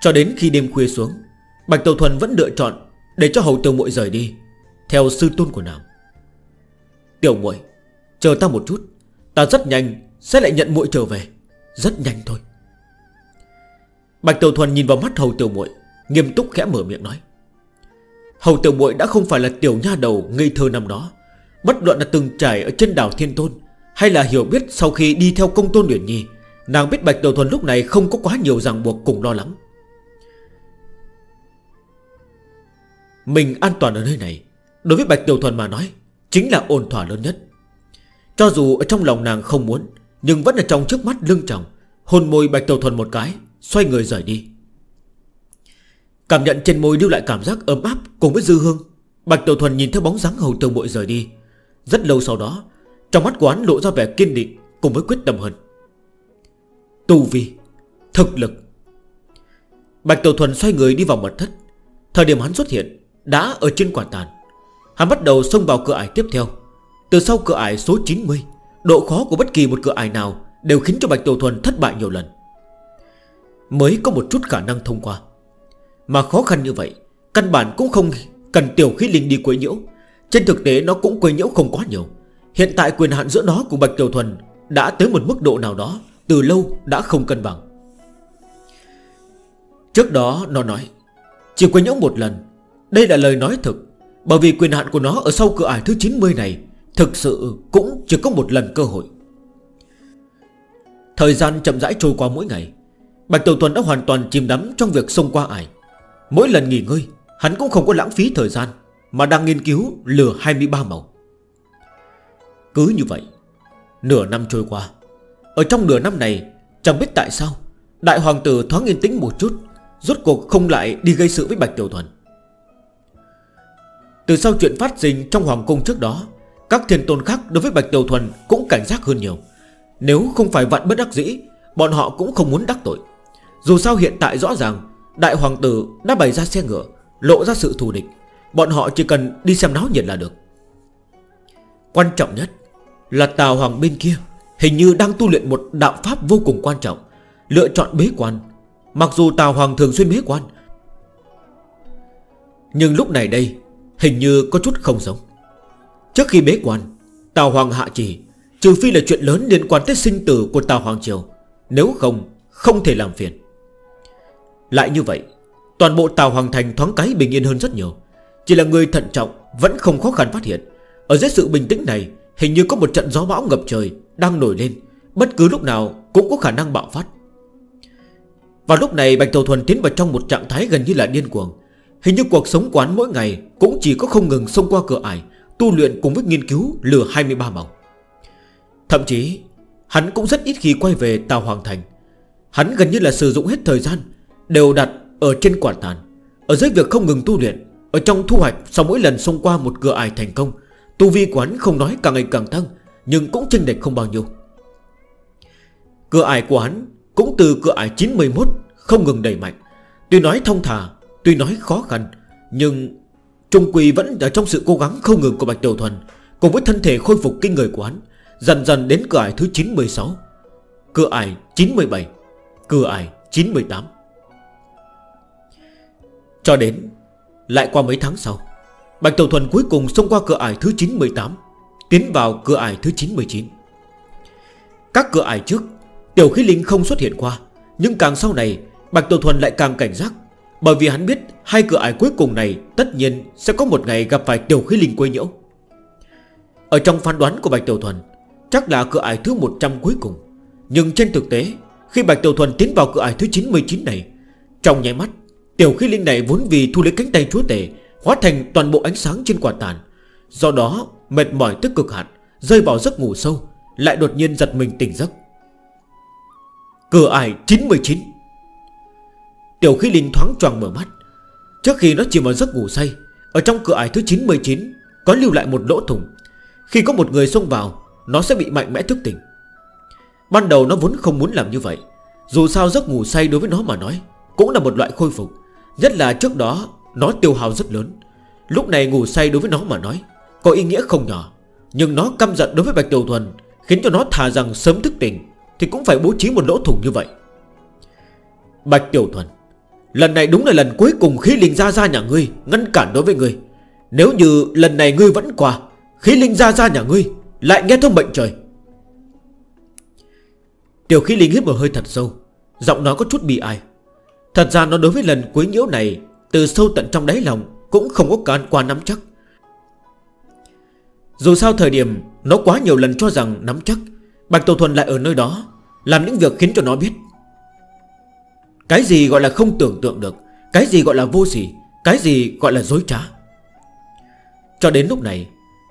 S1: Cho đến khi đêm khuya xuống Bạch Tàu Thuần vẫn lựa chọn Để cho hầu tiểu muội rời đi Theo sư tôn của nàng. Tiểu muội Chờ ta một chút Ta rất nhanh sẽ lại nhận muội trở về Rất nhanh thôi. Bạch Tiểu Thuần nhìn vào mắt Hầu Tiểu Muội, nghiêm túc khẽ mở miệng nói. Hầu Tiểu Muội đã không phải là tiểu nha đầu ngây thơ năm đó, Bất luận là từng trải ở trên đảo Thiên Tôn, Hay là hiểu biết sau khi đi theo công tôn Nguyễn Nhi, Nàng biết Bạch Đầu Thuần lúc này không có quá nhiều ràng buộc cùng lo lắng. Mình an toàn ở nơi này, Đối với Bạch Tiểu Thuần mà nói, Chính là ổn thỏa lớn nhất. Cho dù ở trong lòng nàng không muốn, Nhưng vẫn là trong trước mắt lưng chồng Hôn môi Bạch Tiểu Thuần một cái, Xoay người rời đi. Cảm nhận trên môi lưu lại cảm giác ấm áp Cùng với dư hương, Bạch Tiểu Thuần nhìn theo bóng dáng hầu tường bội rời đi rất lâu sau đó, Trong mắt của hắn lộ ra vẻ kiên định Cùng với quyết tâm hơn. Tu vi, Thực lực. Bạch Tiểu Thuần xoay người đi vào mật thất. Thời điểm hắn xuất hiện, Đã ở trên quả tàn. Hắn bắt đầu xông vào cửa ải tiếp theo. Từ sau cửa ải số 90 Độ khó của bất kỳ một cửa ải nào Đều khiến cho Bạch Tiểu Thuần thất bại nhiều lần. Mới có một chút khả năng thông qua. Mà khó khăn như vậy, Căn bản cũng không cần tiểu khí linh đi quấy nhiễu. Trên thực tế, nó cũng quấy nhiễu không quá nhiều. Hiện tại quyền hạn giữa nó cùng Bạch Tiểu Thuần Đã tới một mức độ nào đó Từ lâu đã không cân bằng. Trước đó, nó nói, Chỉ quấy nhiễu một lần. Đây là lời nói thực, Bởi vì quyền hạn của nó ở sau cửa ải thứ 90 này Thực sự cũng chỉ có một lần cơ hội. Thời gian chậm rãi trôi qua mỗi ngày, Bạch Tiểu Thuần đã hoàn toàn chìm đắm trong việc xông qua ải. Mỗi lần nghỉ ngơi, Hắn cũng không có lãng phí thời gian. Mà đang nghiên cứu lửa 23 màu. Cứ như vậy, Nửa năm trôi qua. Ở trong nửa năm này, Chẳng biết tại sao, Đại hoàng tử thoáng yên tĩnh một chút, Rốt cuộc không lại đi gây sự với Bạch Tiểu Thuần. Từ sau chuyện phát sinh trong hoàng cung trước đó, Các thiên tôn khác đối với Bạch Tiểu Thuần Cũng cảnh giác hơn nhiều. Nếu không phải vạn bất đắc dĩ, Bọn họ cũng không muốn đắc tội. Dù sao hiện tại rõ ràng, Đại hoàng tử đã bày ra xe ngựa, Lộ ra sự thù địch. Bọn họ chỉ cần đi xem náo nhiệt là được. Quan trọng nhất Là Tào Hoàng bên kia Hình như đang tu luyện một đạo pháp vô cùng quan trọng, Lựa chọn bế quan. Mặc dù Tào Hoàng thường xuyên bế quan, Nhưng lúc này đây Hình như có chút không giống. Trước khi bế quan, Tào Hoàng hạ chỉ Trừ phi là chuyện lớn liên quan tới sinh tử của Tào Hoàng Triều, Nếu không Không thể làm phiền. Lại như vậy, Toàn bộ Tào Hoàng Thành thoáng cái bình yên hơn rất nhiều. Chỉ là người thận trọng, Vẫn không khó khăn phát hiện. Ở dưới sự bình tĩnh này, Hình như có một trận gió bão ngập trời Đang nổi lên. Bất cứ lúc nào cũng có khả năng bạo phát. Vào lúc này, Bạch Đầu Thuần tiến vào trong một trạng thái gần như là điên cuồng. Hình như cuộc sống quán mỗi ngày Cũng chỉ có không ngừng xông qua cửa ải, Tu luyện cùng với nghiên cứu lửa 23 màu. Thậm chí, Hắn cũng rất ít khi quay về Tàu Hoàng Thành. Hắn gần như là sử dụng hết thời gian Đều đặt ở trên quản tàn. Ở dưới việc không ngừng tu luyện ở trong thu hoạch, Sau mỗi lần xông qua một cửa ải thành công, Tu vi quán không nói càng ngày càng tăng, Nhưng cũng chênh lệch không bao nhiêu. Cửa ải của hắn Cũng từ cửa ải 91 Không ngừng đẩy mạnh. Tuy nói thông thả, Tuy nói khó khăn, Nhưng Trung Quỳ vẫn ở trong sự cố gắng không ngừng của Bạch Tiểu Thuần, Cùng với thân thể khôi phục kinh người của hắn, Dần dần đến cửa ải thứ 96 Cửa ải 97 Cửa ải 98 Cho đến lại qua mấy tháng sau, Bạch Tàu Thuần cuối cùng xông qua cửa ải thứ 98 Tiến vào cửa ải thứ 99 Các cửa ải trước, Tiểu khí linh không xuất hiện qua, Nhưng càng sau này, Bạch Tàu Thuần lại càng cảnh giác, Bởi vì hắn biết hai cửa ải cuối cùng này Tất nhiên sẽ có một ngày gặp phải tiểu khí linh quấy nhiễu. Ở trong phán đoán của Bạch Tiểu Thuần, Chắc là cửa ải thứ 100 cuối cùng, Nhưng trên thực tế, Khi Bạch Tiểu Thuần tiến vào cửa ải thứ 99 này, Trong nháy mắt Tiểu khí linh này vốn vì thu lấy cánh tay chúa tể Hóa thành toàn bộ ánh sáng trên quả tàn. Do đó mệt mỏi tức cực hạn Rơi vào giấc ngủ sâu Lại đột nhiên giật mình tỉnh giấc. Cửa ải 99 Tiểu khí linh thoáng choàng mở mắt. Trước khi nó chìm vào giấc ngủ say Ở trong cửa ải thứ 99 Có lưu lại một lỗ thùng, Khi có một người xông vào Nó sẽ bị mạnh mẽ thức tỉnh. Ban đầu nó vốn không muốn làm như vậy. Dù sao giấc ngủ say đối với nó mà nói Cũng là một loại khôi phục. Nhất là trước đó, Nó tiêu hào rất lớn. Lúc này ngủ say đối với nó mà nói, Có ý nghĩa không nhỏ. Nhưng nó căm giận đối với Bạch Tiểu Thuần, Khiến cho nó thà rằng sớm thức tỉnh, Thì cũng phải bố trí một lỗ thủng như vậy. Bạch Tiểu Thuần, Lần này đúng là lần cuối cùng khí linh ra ra nhà ngươi Ngăn cản đối với ngươi. Nếu như lần này ngươi vẫn qua, Khí linh ra ra nhà ngươi Lại nghe thông bệnh trời. Tiểu khí linh hít một hơi thật sâu, Giọng nói có chút bị ai. Thật ra nó đối với lần quấy nhiễu này, Từ sâu tận trong đáy lòng Cũng không có can qua nắm chắc. Dù sao thời điểm, Nó quá nhiều lần cho rằng nắm chắc, Bạch Tổ Thuần lại ở nơi đó, Làm những việc khiến cho nó biết. Cái gì gọi là không tưởng tượng được, Cái gì gọi là vô sỉ, Cái gì gọi là dối trá. Cho đến lúc này,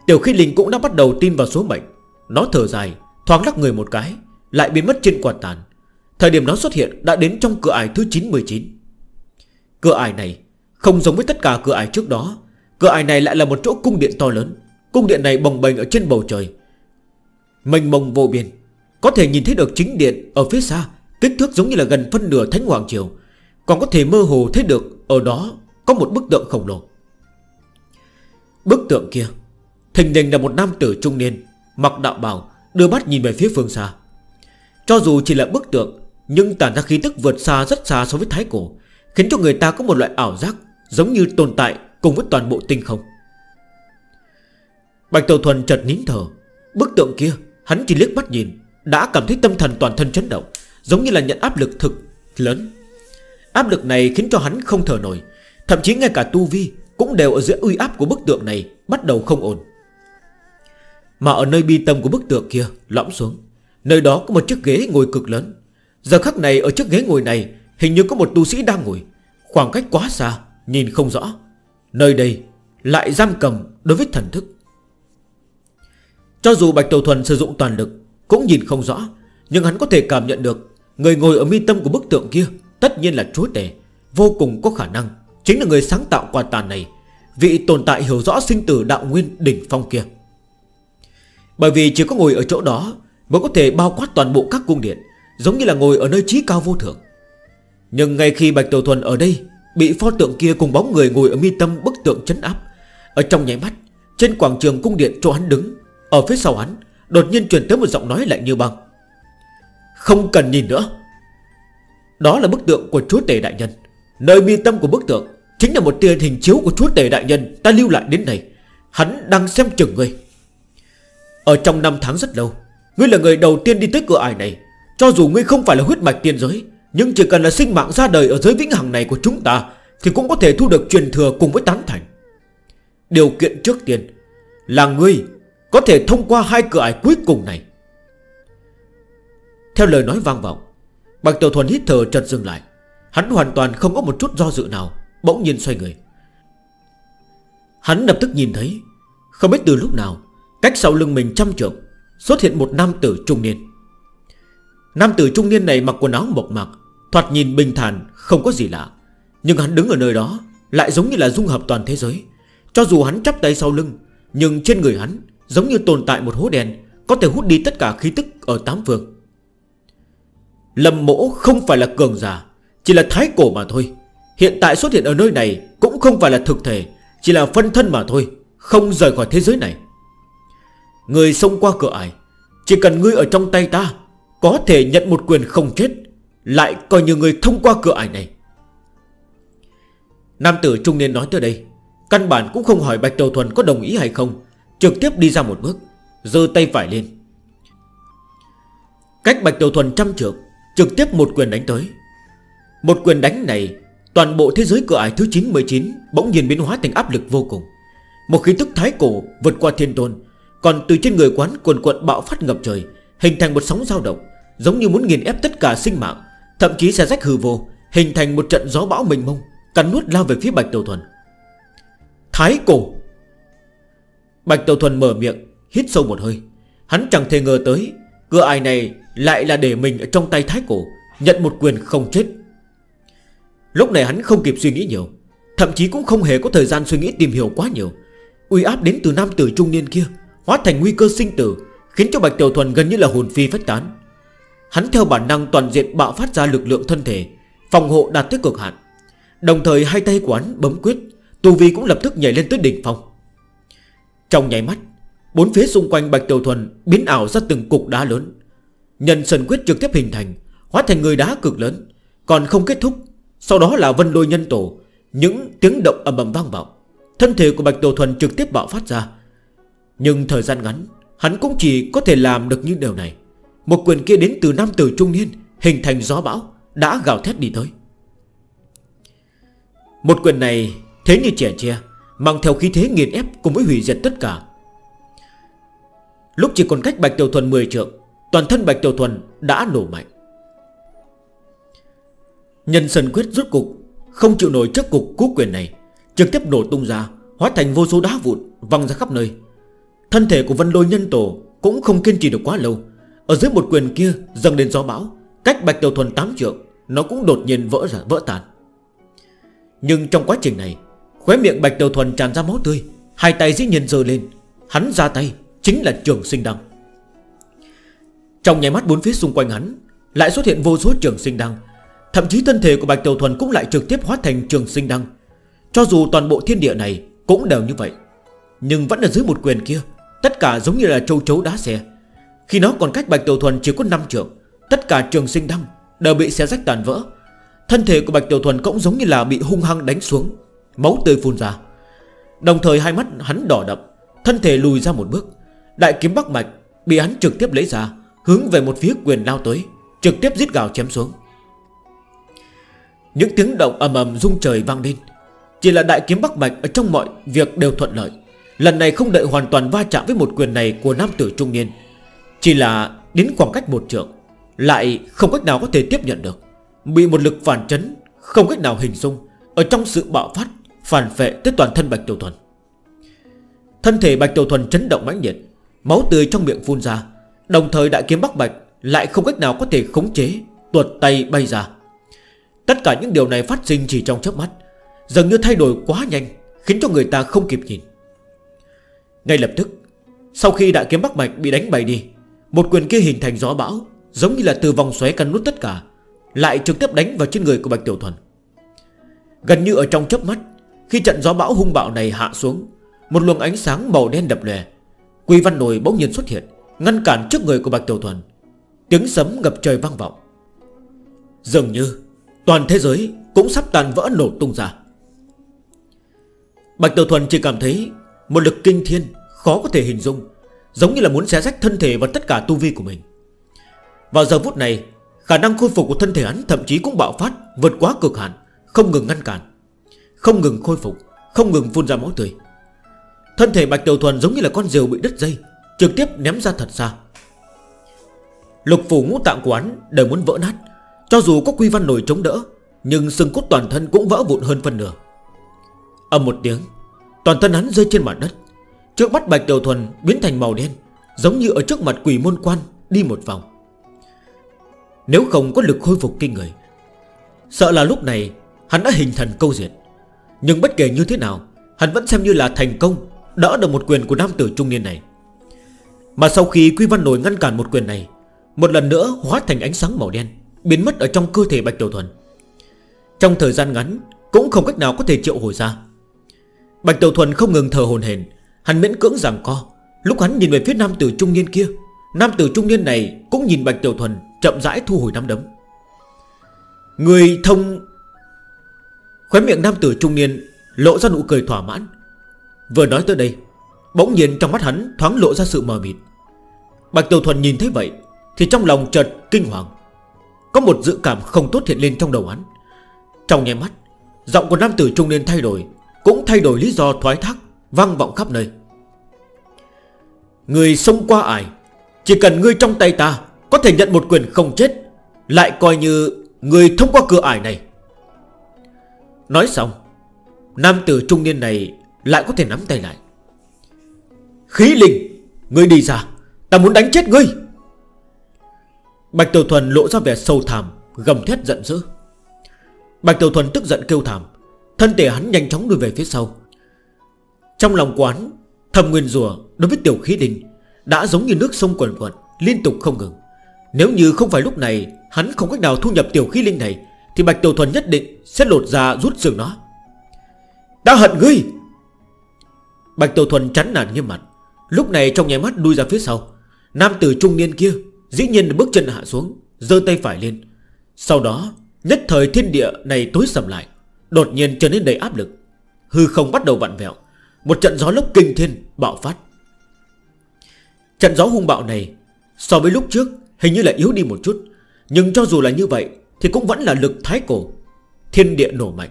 S1: Tiểu Khi Linh cũng đã bắt đầu tin vào số mệnh. Nó thở dài, Thoáng lắc người một cái, Lại biến mất trên quạt tàn. Thời điểm nó xuất hiện đã đến trong cửa ải thứ 99 Cửa ải này Không giống với tất cả cửa ải trước đó. Cửa ải này lại là một chỗ cung điện to lớn. Cung điện này bồng bềnh ở trên bầu trời. Mênh mông vô biên. Có thể nhìn thấy được chính điện ở phía xa, Kích thước giống như là gần phân nửa thánh hoàng triều. Còn có thể mơ hồ thấy được Ở đó có một bức tượng khổng lồ. Bức tượng kia, Thình đình là một nam tử trung niên, Mặc đạo bào, Đưa mắt nhìn về phía phương xa. Cho dù chỉ là bức tượng nhưng tản ra khí tức vượt xa rất xa so với thái cổ, Khiến cho người ta có một loại ảo giác Giống như tồn tại cùng với toàn bộ tinh không. Bạch Tàu Thuần chợt nín thở. Bức tượng kia, hắn chỉ liếc mắt nhìn, Đã cảm thấy tâm thần toàn thân chấn động, Giống như là nhận áp lực thực lớn. Áp lực này khiến cho hắn không thở nổi, Thậm chí ngay cả Tu Vi Cũng đều ở giữa uy áp của bức tượng này Bắt đầu không ổn. Mà ở nơi bi tâm của bức tượng kia, Lõm xuống, Nơi đó có một chiếc ghế ngồi cực lớn. Giờ khắc này ở trước ghế ngồi này, Hình như có một tu sĩ đang ngồi. Khoảng cách quá xa, Nhìn không rõ. Nơi đây, lại giam cầm đối với thần thức. Cho dù Bạch Tiểu Thuần sử dụng toàn lực, Cũng nhìn không rõ, Nhưng hắn có thể cảm nhận được Người ngồi ở mi tâm của bức tượng kia Tất nhiên là chúa tể, Vô cùng có khả năng, Chính là người sáng tạo quà tàn này, Vị tồn tại hiểu rõ sinh tử đạo nguyên đỉnh phong kia. Bởi vì chỉ có ngồi ở chỗ đó Mới có thể bao quát toàn bộ các cung điện Giống như là ngồi ở nơi trí cao vô thượng. Nhưng ngay khi Bạch Tiểu Thuần ở đây, Bị pho tượng kia cùng bóng người ngồi ở mi tâm bức tượng chấn áp, Ở trong nháy mắt, Trên quảng trường cung điện chỗ hắn đứng, Ở phía sau hắn, Đột nhiên truyền tới một giọng nói lạnh như băng. Không cần nhìn nữa. Đó là bức tượng của chúa tể đại nhân. Nơi mi tâm của bức tượng Chính là một tiền hình chiếu của chúa tể đại nhân Ta lưu lại đến này Hắn đang xem chừng ngươi. Ở trong năm tháng rất lâu, Ngươi là người đầu tiên đi tới cửa ải này. Cho dù ngươi không phải là huyết mạch tiên giới, Nhưng chỉ cần là sinh mạng ra đời ở giới vĩnh hằng này của chúng ta, Thì cũng có thể thu được truyền thừa cùng với tán thành. Điều kiện trước tiên Là ngươi có thể thông qua hai cửa ải cuối cùng này. Theo lời nói vang vọng, Bạch Tiểu Thuần hít thở chợt dừng lại. Hắn hoàn toàn không có một chút do dự nào, Bỗng nhiên xoay người. Hắn lập tức nhìn thấy, Không biết từ lúc nào, Cách sau lưng mình trăm trượng, Xuất hiện một nam tử trung niên. Nam tử trung niên này mặc quần áo mộc mạc, Thoạt nhìn bình thản, không có gì lạ. Nhưng hắn đứng ở nơi đó, Lại giống như là dung hợp toàn thế giới. Cho dù hắn chắp tay sau lưng, Nhưng trên người hắn giống như tồn tại một hố đèn Có thể hút đi tất cả khí tức ở tám phương. Lâm mỗ không phải là cường giả, Chỉ là thái cổ mà thôi. Hiện tại xuất hiện ở nơi này Cũng không phải là thực thể, Chỉ là phân thân mà thôi, Không rời khỏi thế giới này. Người xông qua cửa ải, Chỉ cần ngươi ở trong tay ta có thể nhận một quyền không chết, Lại coi như người thông qua cửa ải này. Nam tử trung niên nói tới đây, Căn bản cũng không hỏi Bạch Đầu Thuần có đồng ý hay không, Trực tiếp đi ra một bước Dơ tay phải lên. Cách Bạch Đầu Thuần trăm trượng, Trực tiếp một quyền đánh tới. Một quyền đánh này, Toàn bộ thế giới cửa ải thứ 99 Bỗng nhiên biến hóa thành áp lực vô cùng. Một khí tức thái cổ vượt qua thiên tôn, Còn từ trên người quán quần quận bạo phát ngập trời, Hình thành một sóng dao động. Giống như muốn nghiền ép tất cả sinh mạng, Thậm chí sẽ rách hư vô, Hình thành một trận gió bão mênh mông, Cắn nuốt lao về phía Bạch Tiểu Thuần. Thái cổ. Bạch Tiểu Thuần mở miệng, Hít sâu một hơi. Hắn chẳng thể ngờ tới, Cửa ai này lại là để mình ở trong tay thái cổ, Nhận một quyền không chết. Lúc này hắn không kịp suy nghĩ nhiều, Thậm chí cũng không hề có thời gian suy nghĩ tìm hiểu quá nhiều. Uy áp đến từ nam tử trung niên kia, Hóa thành nguy cơ sinh tử, Khiến cho Bạch Tiểu Thuần gần như là hồn phi phách tán. Hắn theo bản năng toàn diện bạo phát ra lực lượng thân thể, Phòng hộ đạt tới cực hạn. Đồng thời hai tay của hắn bấm quyết Tù vi cũng lập tức nhảy lên tới đỉnh phong. Trong nháy mắt, Bốn phía xung quanh Bạch Tiểu Thuần Biến ảo ra từng cục đá lớn. Nhân sần quyết trực tiếp hình thành, Hóa thành người đá cực lớn. Còn không kết thúc, Sau đó là vân lôi nhân tổ, Những tiếng động ầm ầm vang vọng. Thân thể của Bạch Tiểu Thuần trực tiếp bạo phát ra. Nhưng thời gian ngắn, Hắn cũng chỉ có thể làm được như điều này. Một quyền kia đến từ nam tử trung niên, Hình thành gió bão, Đã gào thét đi tới. Một quyền này, Thế như trẻ tre, Mang theo khí thế nghiền ép cùng với hủy diệt tất cả. Lúc chỉ còn cách Bạch Tiểu Thuần 10 trượng, Toàn thân Bạch Tiểu Thuần đã nổ mạnh. Nhân sân quyết rút cục, Không chịu nổi trước cục cú quyền này, Trực tiếp nổ tung ra, Hóa thành vô số đá vụn văng ra khắp nơi. Thân thể của vân lôi nhân tổ Cũng không kiên trì được quá lâu ở dưới một quyền kia, dâng lên gió bão, Cách Bạch Tiểu Thuần 8 trượng, Nó cũng đột nhiên vỡ ra, vỡ tàn Nhưng trong quá trình này, Khóe miệng Bạch Tiểu Thuần tràn ra máu tươi, Hai tay dĩ nhiên dơ lên, Hắn ra tay, chính là trường sinh đăng. Trong nháy mắt bốn phía xung quanh hắn, Lại xuất hiện vô số trường sinh đăng. Thậm chí thân thể của Bạch Tiểu Thuần cũng lại trực tiếp hóa thành trường sinh đăng. Cho dù toàn bộ thiên địa này cũng đều như vậy, Nhưng vẫn là dưới một quyền kia, Tất cả giống như là châu chấu đá xe khi nó còn cách Bạch Tiểu Thuần chỉ có 5 trường, Tất cả trường sinh đăng Đều bị xé rách tàn vỡ. Thân thể của Bạch Tiểu Thuần cũng giống như là bị hung hăng đánh xuống, Máu tươi phun ra. Đồng thời hai mắt hắn đỏ đậm, Thân thể lùi ra một bước. Đại kiếm Bắc Mạch bị hắn trực tiếp lấy ra, Hướng về một phía quyền lao tới, Trực tiếp giết gào chém xuống. Những tiếng động ầm ầm rung trời vang lên. Chỉ là đại kiếm Bắc Mạch ở Trong mọi việc đều thuận lợi. Lần này không đợi hoàn toàn va chạm với một quyền này Của nam tử trung niên chỉ là đến khoảng cách một trượng, Lại không cách nào có thể tiếp nhận được. Bị một lực phản chấn, Không cách nào hình dung, Ở trong sự bạo phát, Phản vệ tới toàn thân Bạch Tiểu Thuần. Thân thể Bạch Tiểu Thuần chấn động mãnh nhiệt Máu tươi trong miệng phun ra, Đồng thời đại kiếm Bắc Bạch Lại không cách nào có thể khống chế, Tuột tay bay ra. Tất cả những điều này phát sinh chỉ trong chớp mắt Dần như thay đổi quá nhanh, Khiến cho người ta không kịp nhìn. Ngay lập tức, Sau khi đại kiếm Bắc Bạch bị đánh bay đi một quyền kia hình thành gió bão, Giống như là từ vòng xoáy cắn nút tất cả, Lại trực tiếp đánh vào trên người của Bạch Tiểu Thuần. Gần như ở trong chớp mắt, Khi trận gió bão hung bạo này hạ xuống, Một luồng ánh sáng màu đen đập lè. Quy văn nồi bỗng nhiên xuất hiện, Ngăn cản trước người của Bạch Tiểu Thuần. Tiếng sấm ngập trời vang vọng. Dường như, toàn thế giới Cũng sắp tàn vỡ nổ tung ra. Bạch Tiểu Thuần chỉ cảm thấy Một lực kinh thiên khó có thể hình dung. Giống như là muốn xé rách thân thể và tất cả tu vi của mình. Vào giờ phút này, Khả năng khôi phục của thân thể hắn thậm chí cũng bạo phát, Vượt quá cực hạn, Không ngừng ngăn cản, Không ngừng khôi phục, Không ngừng phun ra máu tươi. Thân thể Bạch Tiểu Thuần giống như là con diều bị đứt dây, Trực tiếp ném ra thật xa. Lục phủ ngũ tạng của hắn đều muốn vỡ nát, Cho dù có quy văn nổi chống đỡ, Nhưng sừng cốt toàn thân cũng vỡ vụn hơn phân nửa. Âm một tiếng, Toàn thân hắn rơi trên mặt đất. Trước mắt bạch tiểu thuần biến thành màu đen, Giống như ở trước mặt quỷ môn quan, Đi một vòng. Nếu không có lực khôi phục kinh người, Sợ là lúc này Hắn đã hình thành câu diệt. Nhưng bất kể như thế nào, Hắn vẫn xem như là thành công, Đỡ được một quyền của nam tử trung niên này. Mà sau khi Quy Văn Nổi ngăn cản một quyền này, Một lần nữa hóa thành ánh sáng màu đen, Biến mất ở trong cơ thể Bạch Tiểu Thuần. Trong thời gian ngắn, Cũng không cách nào có thể triệu hồi ra. Bạch Tiểu Thuần không ngừng thờ hồn hền Hắn miễn cưỡng rằng co. Lúc hắn nhìn về phía nam tử trung niên kia, Nam tử trung niên này cũng nhìn Bạch Tiểu Thuần Chậm rãi thu hồi nắm đấm. Người thông Khóe miệng nam tử trung niên Lộ ra nụ cười thỏa mãn. Vừa nói tới đây, Bỗng nhiên trong mắt hắn thoáng lộ ra sự mờ mịt. Bạch Tiểu Thuần nhìn thấy vậy Thì trong lòng chợt kinh hoàng. Có một dự cảm không tốt hiện lên trong đầu hắn. Trong nhé mắt, Giọng của nam tử trung niên thay đổi, Cũng thay đổi lý do thoái thác. Vang vọng khắp nơi. Người xông qua ải, Chỉ cần ngươi trong tay ta Có thể nhận một quyền không chết, Lại coi như người thông qua cửa ải này. Nói xong, Nam tử trung niên này Lại có thể nắm tay lại. Khí linh, Ngươi đi ra, Ta muốn đánh chết ngươi. Bạch Tiểu Thuần lộ ra vẻ sâu thảm, Gầm thét giận dữ. Bạch Tiểu Thuần tức giận kêu thảm, Thân thể hắn nhanh chóng lùi về phía sau. Trong lòng quán Thầm nguyên rùa đối với tiểu khí đình Đã giống như nước sông quần quần Liên tục không ngừng. Nếu như không phải lúc này Hắn không cách nào thu nhập tiểu khí linh này, Thì Bạch Tiểu Thuần nhất định sẽ lột ra rút xương nó. Ta hận ngươi! Bạch Tiểu Thuần chắn nản như mặt. Lúc này trong nháy mắt đuôi ra phía sau, Nam tử trung niên kia Dĩ nhiên bước chân hạ xuống, giơ tay phải lên. Sau đó, nhất thời thiên địa này tối sầm lại, Đột nhiên trở nên đầy áp lực. Hư không bắt đầu vặn vẹo một trận gió lốc kinh thiên bạo phát. Trận gió hung bạo này, So với lúc trước, hình như là yếu đi một chút. Nhưng cho dù là như vậy, Thì cũng vẫn là lực thái cổ. Thiên địa nổ mạnh.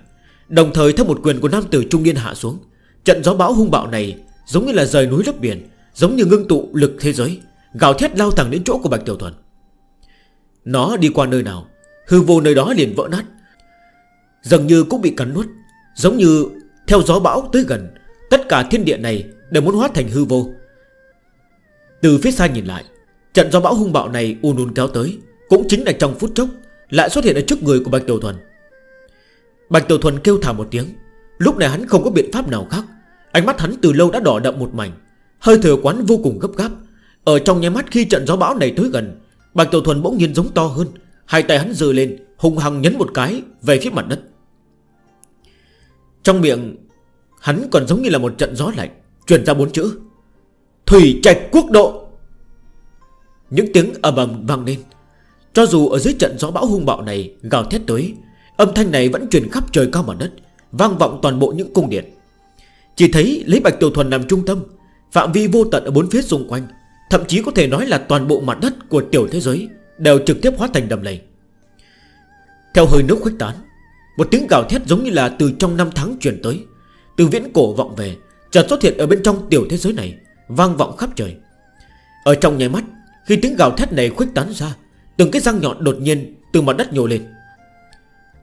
S1: Đồng thời theo một quyền của nam tử trung niên hạ xuống, Trận gió bão hung bạo này Giống như là rời núi lấp biển, Giống như ngưng tụ lực thế giới, Gào thét lao thẳng đến chỗ của Bạch Tiểu Thuần. Nó đi qua nơi nào, Hư vô nơi đó liền vỡ nát. Dường như cũng bị cắn nuốt, Giống như theo gió bão tới gần Tất cả thiên địa này đều muốn hóa thành hư vô. Từ phía xa nhìn lại, Trận do bão hung bạo này un un kéo tới, Cũng chính là trong phút chốc Lại xuất hiện ở trước người của Bạch Tiểu Thuần. Bạch Tiểu Thuần kêu thả một tiếng, Lúc này hắn không có biện pháp nào khác. Ánh mắt hắn từ lâu đã đỏ đậm một mảnh, Hơi thừa quán vô cùng gấp gáp. Ở trong nháy mắt khi trận gió bão này tới gần, Bạch Tiểu Thuần bỗng nhiên giống to hơn, Hai tay hắn dừa lên Hùng hăng nhấn một cái về phía mặt đất. Trong miệng Hắn còn giống như là một trận gió lạnh, Truyền ra bốn chữ. Thủy trạch quốc độ. Những tiếng ầm ầm vang lên. Cho dù ở dưới trận gió bão hung bạo này, Gào thét tới, Âm thanh này vẫn truyền khắp trời cao mặt đất, Vang vọng toàn bộ những cung điện. Chỉ thấy lấy Bạch Tiểu Thuần nằm trung tâm, Phạm vi vô tận ở bốn phía xung quanh, Thậm chí có thể nói là toàn bộ mặt đất của tiểu thế giới Đều trực tiếp hóa thành đầm lầy. Theo hơi nước khuếch tán, Một tiếng gào thét giống như là từ trong năm tháng chuyển tới. Từ viễn cổ vọng về, Chợt xuất hiện ở bên trong tiểu thế giới này, Vang vọng khắp trời. Ở trong nháy mắt, Khi tiếng gào thét này khuếch tán ra, Từng cái răng nhọn đột nhiên từ mặt đất nhổ lên.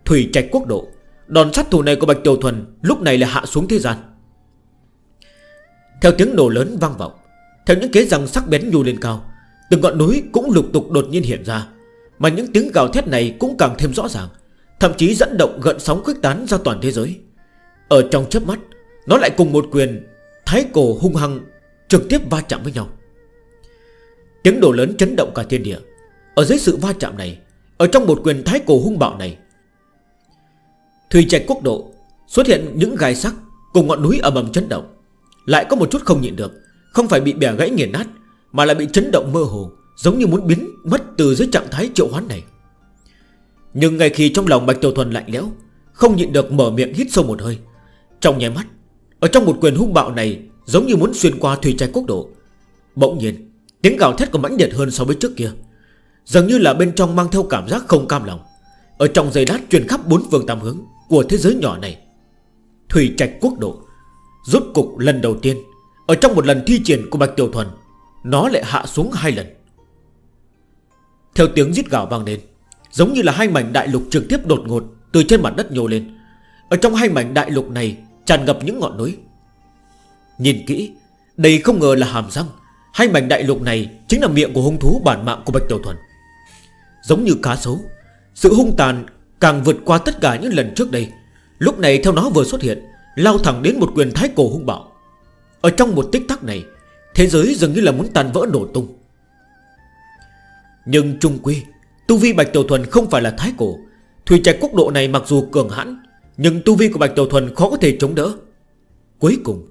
S1: Thủy trạch quốc độ, Đòn sát thủ này của Bạch Tiểu Thuần Lúc này là hạ xuống thế gian. Theo tiếng nổ lớn vang vọng, Theo những kế răng sắc bén nhô lên cao, Từng ngọn núi cũng lục tục đột nhiên hiện ra, Mà những tiếng gào thét này cũng càng thêm rõ ràng, Thậm chí dẫn động gợn sóng khuếch tán ra toàn thế giới. Ở trong chớp mắt, Nó lại cùng một quyền, Thái cổ hung hăng, Trực tiếp va chạm với nhau. Tiếng đổ lớn chấn động cả thiên địa. Ở dưới sự va chạm này, Ở trong một quyền thái cổ hung bạo này Thùy trạch quốc độ Xuất hiện những gai sắc Cùng ngọn núi ầm ầm chấn động. Lại có một chút không nhịn được, Không phải bị bẻ gãy nghiền nát, Mà lại bị chấn động mơ hồ, Giống như muốn biến mất từ dưới trạng thái triệu hoán này. Nhưng ngay khi trong lòng Bạch Tiểu Thuần lạnh lẽo, Không nhịn được mở miệng hít sâu một hơi trong nháy mắt, Ở trong một quyền hung bạo này, Giống như muốn xuyên qua thủy trai quốc độ. Bỗng nhiên, Tiếng gào thét còn mãnh liệt hơn so với trước kia. Dường như là bên trong mang theo cảm giác không cam lòng. Ở trong giây lát truyền khắp bốn phương tam hướng Của thế giới nhỏ này. Thủy trạch quốc độ. Rốt cục lần đầu tiên, Ở trong một lần thi triển của Bạch Tiểu Thuần, Nó lại hạ xuống hai lần. Theo tiếng giết gạo vang lên, Giống như là hai mảnh đại lục trực tiếp đột ngột Từ trên mặt đất nhô lên. Ở trong hai mảnh đại lục này Tràn ngập những ngọn núi. Nhìn kỹ, Đây không ngờ là hàm răng Hai mảnh đại lục này chính là miệng của hung thú bản mạng của Bạch Tiểu Thuần. Giống như cá sấu, Sự hung tàn càng vượt qua tất cả những lần trước đây. Lúc này theo nó vừa xuất hiện, Lao thẳng đến một quyền thái cổ hung bạo. Ở trong một tích tắc này, Thế giới dường như là muốn tàn vỡ nổ tung. Nhưng trung quy, Tu vi Bạch Tiểu Thuần không phải là thái cổ. Thủy trạch quốc độ này mặc dù cường hãn nhưng tu vi của Bạch Tiểu Thuần khó có thể chống đỡ. Cuối cùng,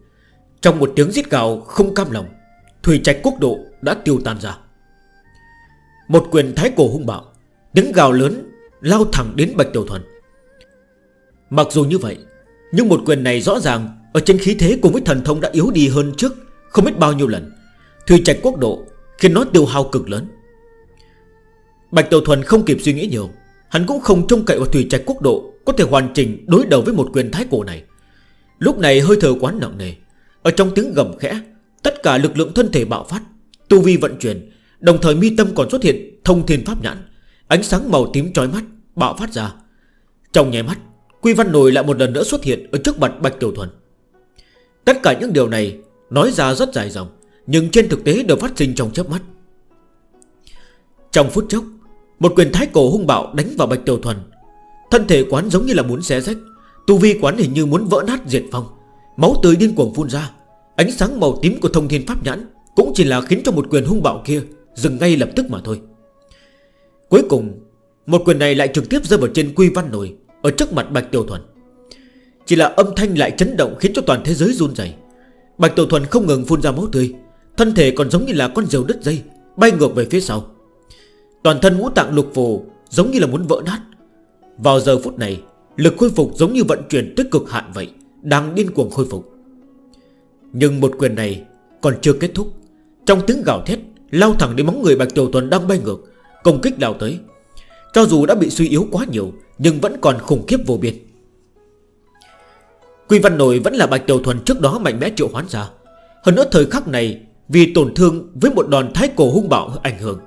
S1: Trong một tiếng giết gào không cam lòng, Thủy trạch quốc độ đã tiêu tan ra. Một quyền thái cổ hung bạo, Tiếng gào lớn Lao thẳng đến Bạch Tiểu Thuần. Mặc dù như vậy, Nhưng một quyền này rõ ràng Ở trên khí thế cùng với thần thông đã yếu đi hơn trước Không biết bao nhiêu lần. Thủy trạch quốc độ khiến nó tiêu hao cực lớn. Bạch Tiểu Thuần không kịp suy nghĩ nhiều, Hắn cũng không trông cậy vào thủy trạch quốc độ có thể hoàn chỉnh đối đầu với một quyền thái cổ này. Lúc này hơi thở quán nặng nề. Ở trong tiếng gầm khẽ, Tất cả lực lượng thân thể bạo phát, Tu vi vận chuyển, Đồng thời mi tâm còn xuất hiện thông thiên pháp nhãn. Ánh sáng màu tím trói mắt bạo phát ra. Trong nháy mắt, Quy văn nổi lại một lần nữa xuất hiện Ở trước mặt Bạch Tiểu Thuần. Tất cả những điều này nói ra rất dài dòng, Nhưng trên thực tế đều phát sinh trong chớp mắt. Trong phút chốc, Một quyền thái cổ hung bạo đánh vào Bạch Tiểu Thuần Thân thể quán giống như là muốn xé rách. Tu vi quán hình như muốn vỡ nát diệt phong Máu tươi điên cuồng phun ra. Ánh sáng màu tím của thông thiên pháp nhãn Cũng chỉ là khiến cho một quyền hung bạo kia Dừng ngay lập tức mà thôi. Cuối cùng, Một quyền này lại trực tiếp rơi vào trên quy văn nổi Ở trước mặt Bạch Tiểu Thuần. Chỉ là âm thanh lại chấn động khiến cho toàn thế giới run dày Bạch Tiểu Thuần không ngừng phun ra máu tươi, Thân thể còn giống như là con diều đất dây, Bay ngược về phía sau. Toàn thân ngũ tạng lục phù Giống như là muốn vỡ nát. Vào giờ phút này, Lực khôi phục giống như vận chuyển tích cực hạn vậy, Đang điên cuồng khôi phục. Nhưng một quyền này còn chưa kết thúc. Trong tiếng gào thét, Lao thẳng đến móng người Bạch Tiểu Tuần đang bay ngược, Công kích đào tới. Cho dù đã bị suy yếu quá nhiều, Nhưng vẫn còn khủng khiếp vô biên. Quy văn nổi vẫn là Bạch Tiểu Thuần trước đó mạnh mẽ triệu hoán ra. Hơn nữa thời khắc này, Vì tổn thương với một đòn thái cổ hung bạo ảnh hưởng,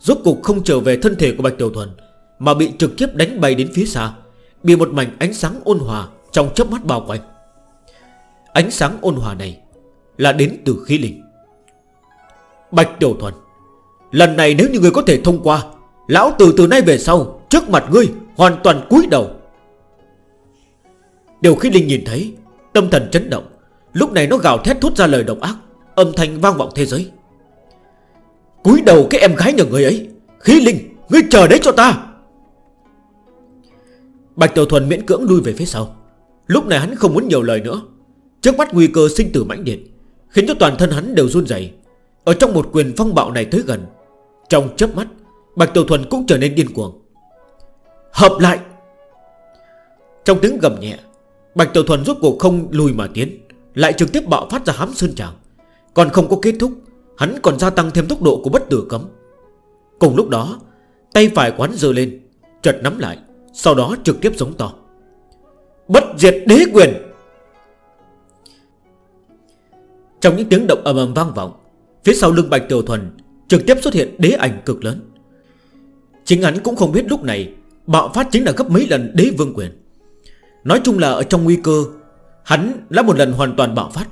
S1: Rốt cục không trở về thân thể của Bạch Tiểu Thuần mà bị trực tiếp đánh bay đến phía xa, Bị một mảnh ánh sáng ôn hòa Trong chớp mắt bao quanh. Ánh sáng ôn hòa này Là đến từ khí linh. Bạch Tiểu Thuần, Lần này nếu như người có thể thông qua, Lão từ từ nay về sau, Trước mặt ngươi hoàn toàn cúi đầu. Điều khí linh nhìn thấy, Tâm thần chấn động, Lúc này nó gào thét thốt ra lời độc ác, Âm thanh vang vọng thế giới. Cúi đầu cái em gái nhà người ấy, Khí linh, Ngươi chờ đấy cho ta. Bạch Tiểu Thuần miễn cưỡng lui về phía sau. Lúc này hắn không muốn nhiều lời nữa. Trước mắt nguy cơ sinh tử mãnh điện, Khiến cho toàn thân hắn đều run dày Ở trong một quyền phong bạo này tới gần, Trong chớp mắt, Bạch Tiểu Thuần cũng trở nên điên cuồng. Hợp lại! Trong tiếng gầm nhẹ, Bạch Tiểu Thuần rốt cuộc không lùi mà tiến, Lại trực tiếp bạo phát ra hám sơn tràng. Còn không có kết thúc, Hắn còn gia tăng thêm tốc độ của bất tử cấm. Cùng lúc đó, Tay phải quán dơ lên, Chợt nắm lại. Sau đó trực tiếp giống to. Bất diệt đế quyền. Trong những tiếng động ầm ầm vang vọng, Phía sau lưng Bạch Tiểu Thuần Trực tiếp xuất hiện đế ảnh cực lớn. Chính hắn cũng không biết lúc này Bạo phát chính là gấp mấy lần đế vương quyền. Nói chung là ở trong nguy cơ, Hắn đã một lần hoàn toàn bạo phát.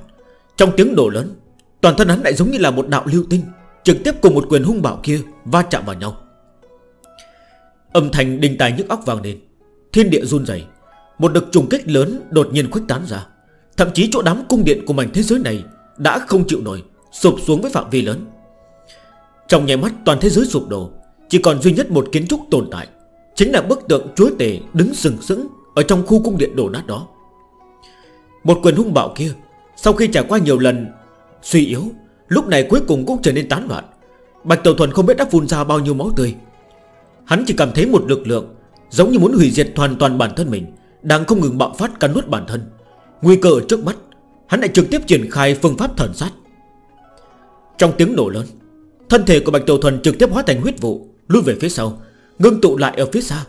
S1: Trong tiếng đổ lớn, Toàn thân hắn lại giống như là một đạo lưu tinh, Trực tiếp cùng một quyền hung bạo kia Va chạm vào nhau. Âm thanh đinh tài nhức óc vàng lên. Thiên địa run rẩy, Một đợt trùng kích lớn đột nhiên khuếch tán ra. Thậm chí chỗ đám cung điện của mảnh thế giới này Đã không chịu nổi, Sụp xuống với phạm vi lớn. Trong nháy mắt, toàn thế giới sụp đổ, Chỉ còn duy nhất một kiến trúc tồn tại, Chính là bức tượng chúa tể đứng sừng sững Ở trong khu cung điện đổ nát đó. Một quyền hung bạo kia, Sau khi trải qua nhiều lần suy yếu, Lúc này cuối cùng cũng trở nên tán loạn. Bạch Tiểu Thuần không biết đã phun ra bao nhiêu máu tươi Hắn chỉ cảm thấy một lực lượng, Giống như muốn hủy diệt hoàn toàn bản thân mình, Đang không ngừng bạo phát cắn nuốt bản thân. Nguy cơ trước mắt, Hắn lại trực tiếp triển khai phương pháp thần sát. Trong tiếng nổ lớn, Thân thể của Bạch Tiểu Thuần trực tiếp hóa thành huyết vụ, Lui về phía sau, Ngưng tụ lại ở phía xa.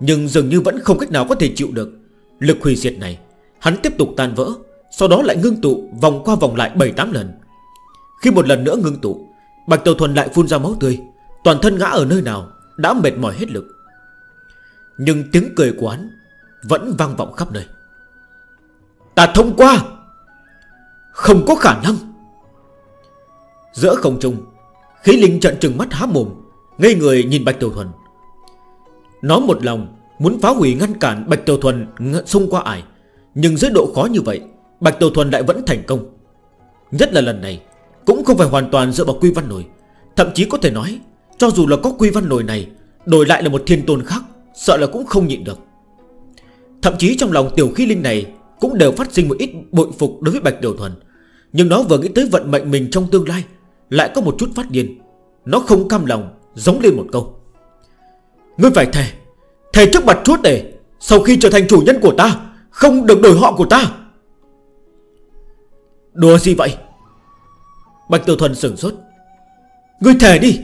S1: Nhưng dường như vẫn không cách nào có thể chịu được. Lực hủy diệt này, Hắn tiếp tục tan vỡ, Sau đó lại ngưng tụ vòng qua vòng lại 7-8 lần. Khi một lần nữa ngưng tụ, Bạch Tiểu Thuần lại phun ra máu tươi, Toàn thân ngã ở nơi nào đã mệt mỏi hết lực. Nhưng tiếng cười của hắn Vẫn vang vọng khắp nơi. Ta thông qua. Không có khả năng. Giữa không trung, Khí linh trận trừng mắt há mồm, Ngây người nhìn Bạch Tiểu Thuần. Nó một lòng muốn phá hủy ngăn cản Bạch Tiểu Thuần xung qua ải. Nhưng dưới độ khó như vậy, Bạch Tiểu Thuần lại vẫn thành công. Nhất là lần này, Cũng không phải hoàn toàn dựa vào quy văn nổi. Thậm chí có thể nói cho dù là có quy văn nổi này, Đổi lại là một thiên tôn khác, Sợ là cũng không nhịn được. Thậm chí trong lòng tiểu khí linh này Cũng đều phát sinh một ít bội phục đối với Bạch Tiểu Thuần. Nhưng nó vừa nghĩ tới vận mệnh mình trong tương lai, Lại có một chút phát điên. Nó không cam lòng, Giống lên một câu. Ngươi phải thề Thề trước mặt chuốt để, Sau khi trở thành chủ nhân của ta, Không được đổi họ của ta. Đùa gì vậy? Bạch Tiểu Thuần sửng sốt. Ngươi thề đi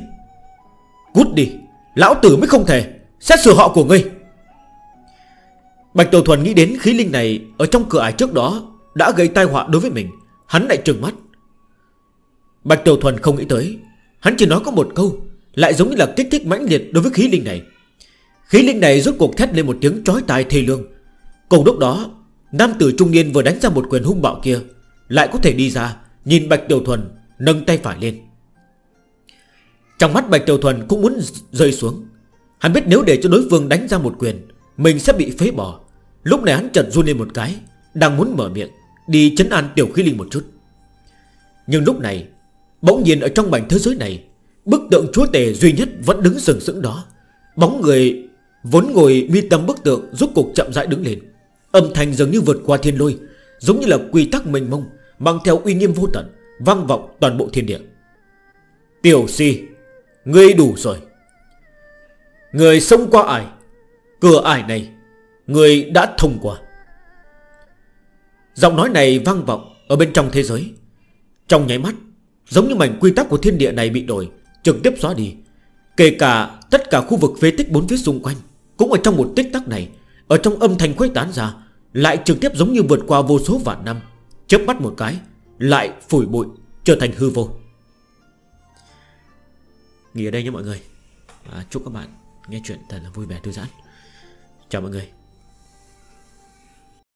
S1: hút đi, Lão tử mới không thể Xét xử họ của ngươi. Bạch Tiểu Thuần nghĩ đến khí linh này Ở trong cửa ải trước đó Đã gây tai họa đối với mình, Hắn lại trừng mắt. Bạch Tiểu Thuần không nghĩ tới, Hắn chỉ nói có một câu, Lại giống như là kích thích mãnh liệt đối với khí linh này. Khí linh này rút cuộc thét lên một tiếng trói tai thê lương. Cùng lúc đó, Nam tử trung niên vừa đánh ra một quyền hung bạo kia, Lại có thể đi ra, Nhìn Bạch Tiểu Thuần Nâng tay phải lên. Trong mắt Bạch Tiểu Thuần cũng muốn rơi xuống. Hắn biết nếu để cho đối phương đánh ra một quyền, Mình sẽ bị phế bỏ. Lúc này hắn chợt run lên một cái, Đang muốn mở miệng, Đi chấn an tiểu khí linh một chút. Nhưng lúc này, Bỗng nhiên ở trong mảnh thế giới này, Bức tượng chúa tể duy nhất vẫn đứng sừng sững đó. Bóng người vốn ngồi mi tâm bức tượng Rút cục chậm rãi đứng lên. Âm thanh dường như vượt qua thiên lôi, Giống như là quy tắc mênh mông, Mang theo uy nghiêm vô tận, Vang vọng toàn bộ thiên địa. Tiểu si Ngươi đủ rồi. Người xông qua ải Cửa ải này, Người đã thông qua. Giọng nói này vang vọng Ở bên trong thế giới. Trong nháy mắt, Giống như mảnh quy tắc của thiên địa này bị đổi, Trực tiếp xóa đi. Kể cả tất cả khu vực phế tích bốn phía xung quanh, Cũng ở trong một tích tắc này, Ở trong âm thanh khuấy tán ra, Lại trực tiếp giống như vượt qua vô số vạn năm. Chớp mắt một cái, Lại phủi bụi, Trở thành hư vô nghỉ ở đây nha mọi người. À, Chúc các bạn nghe chuyện thật là vui vẻ thư giãn. Chào mọi người.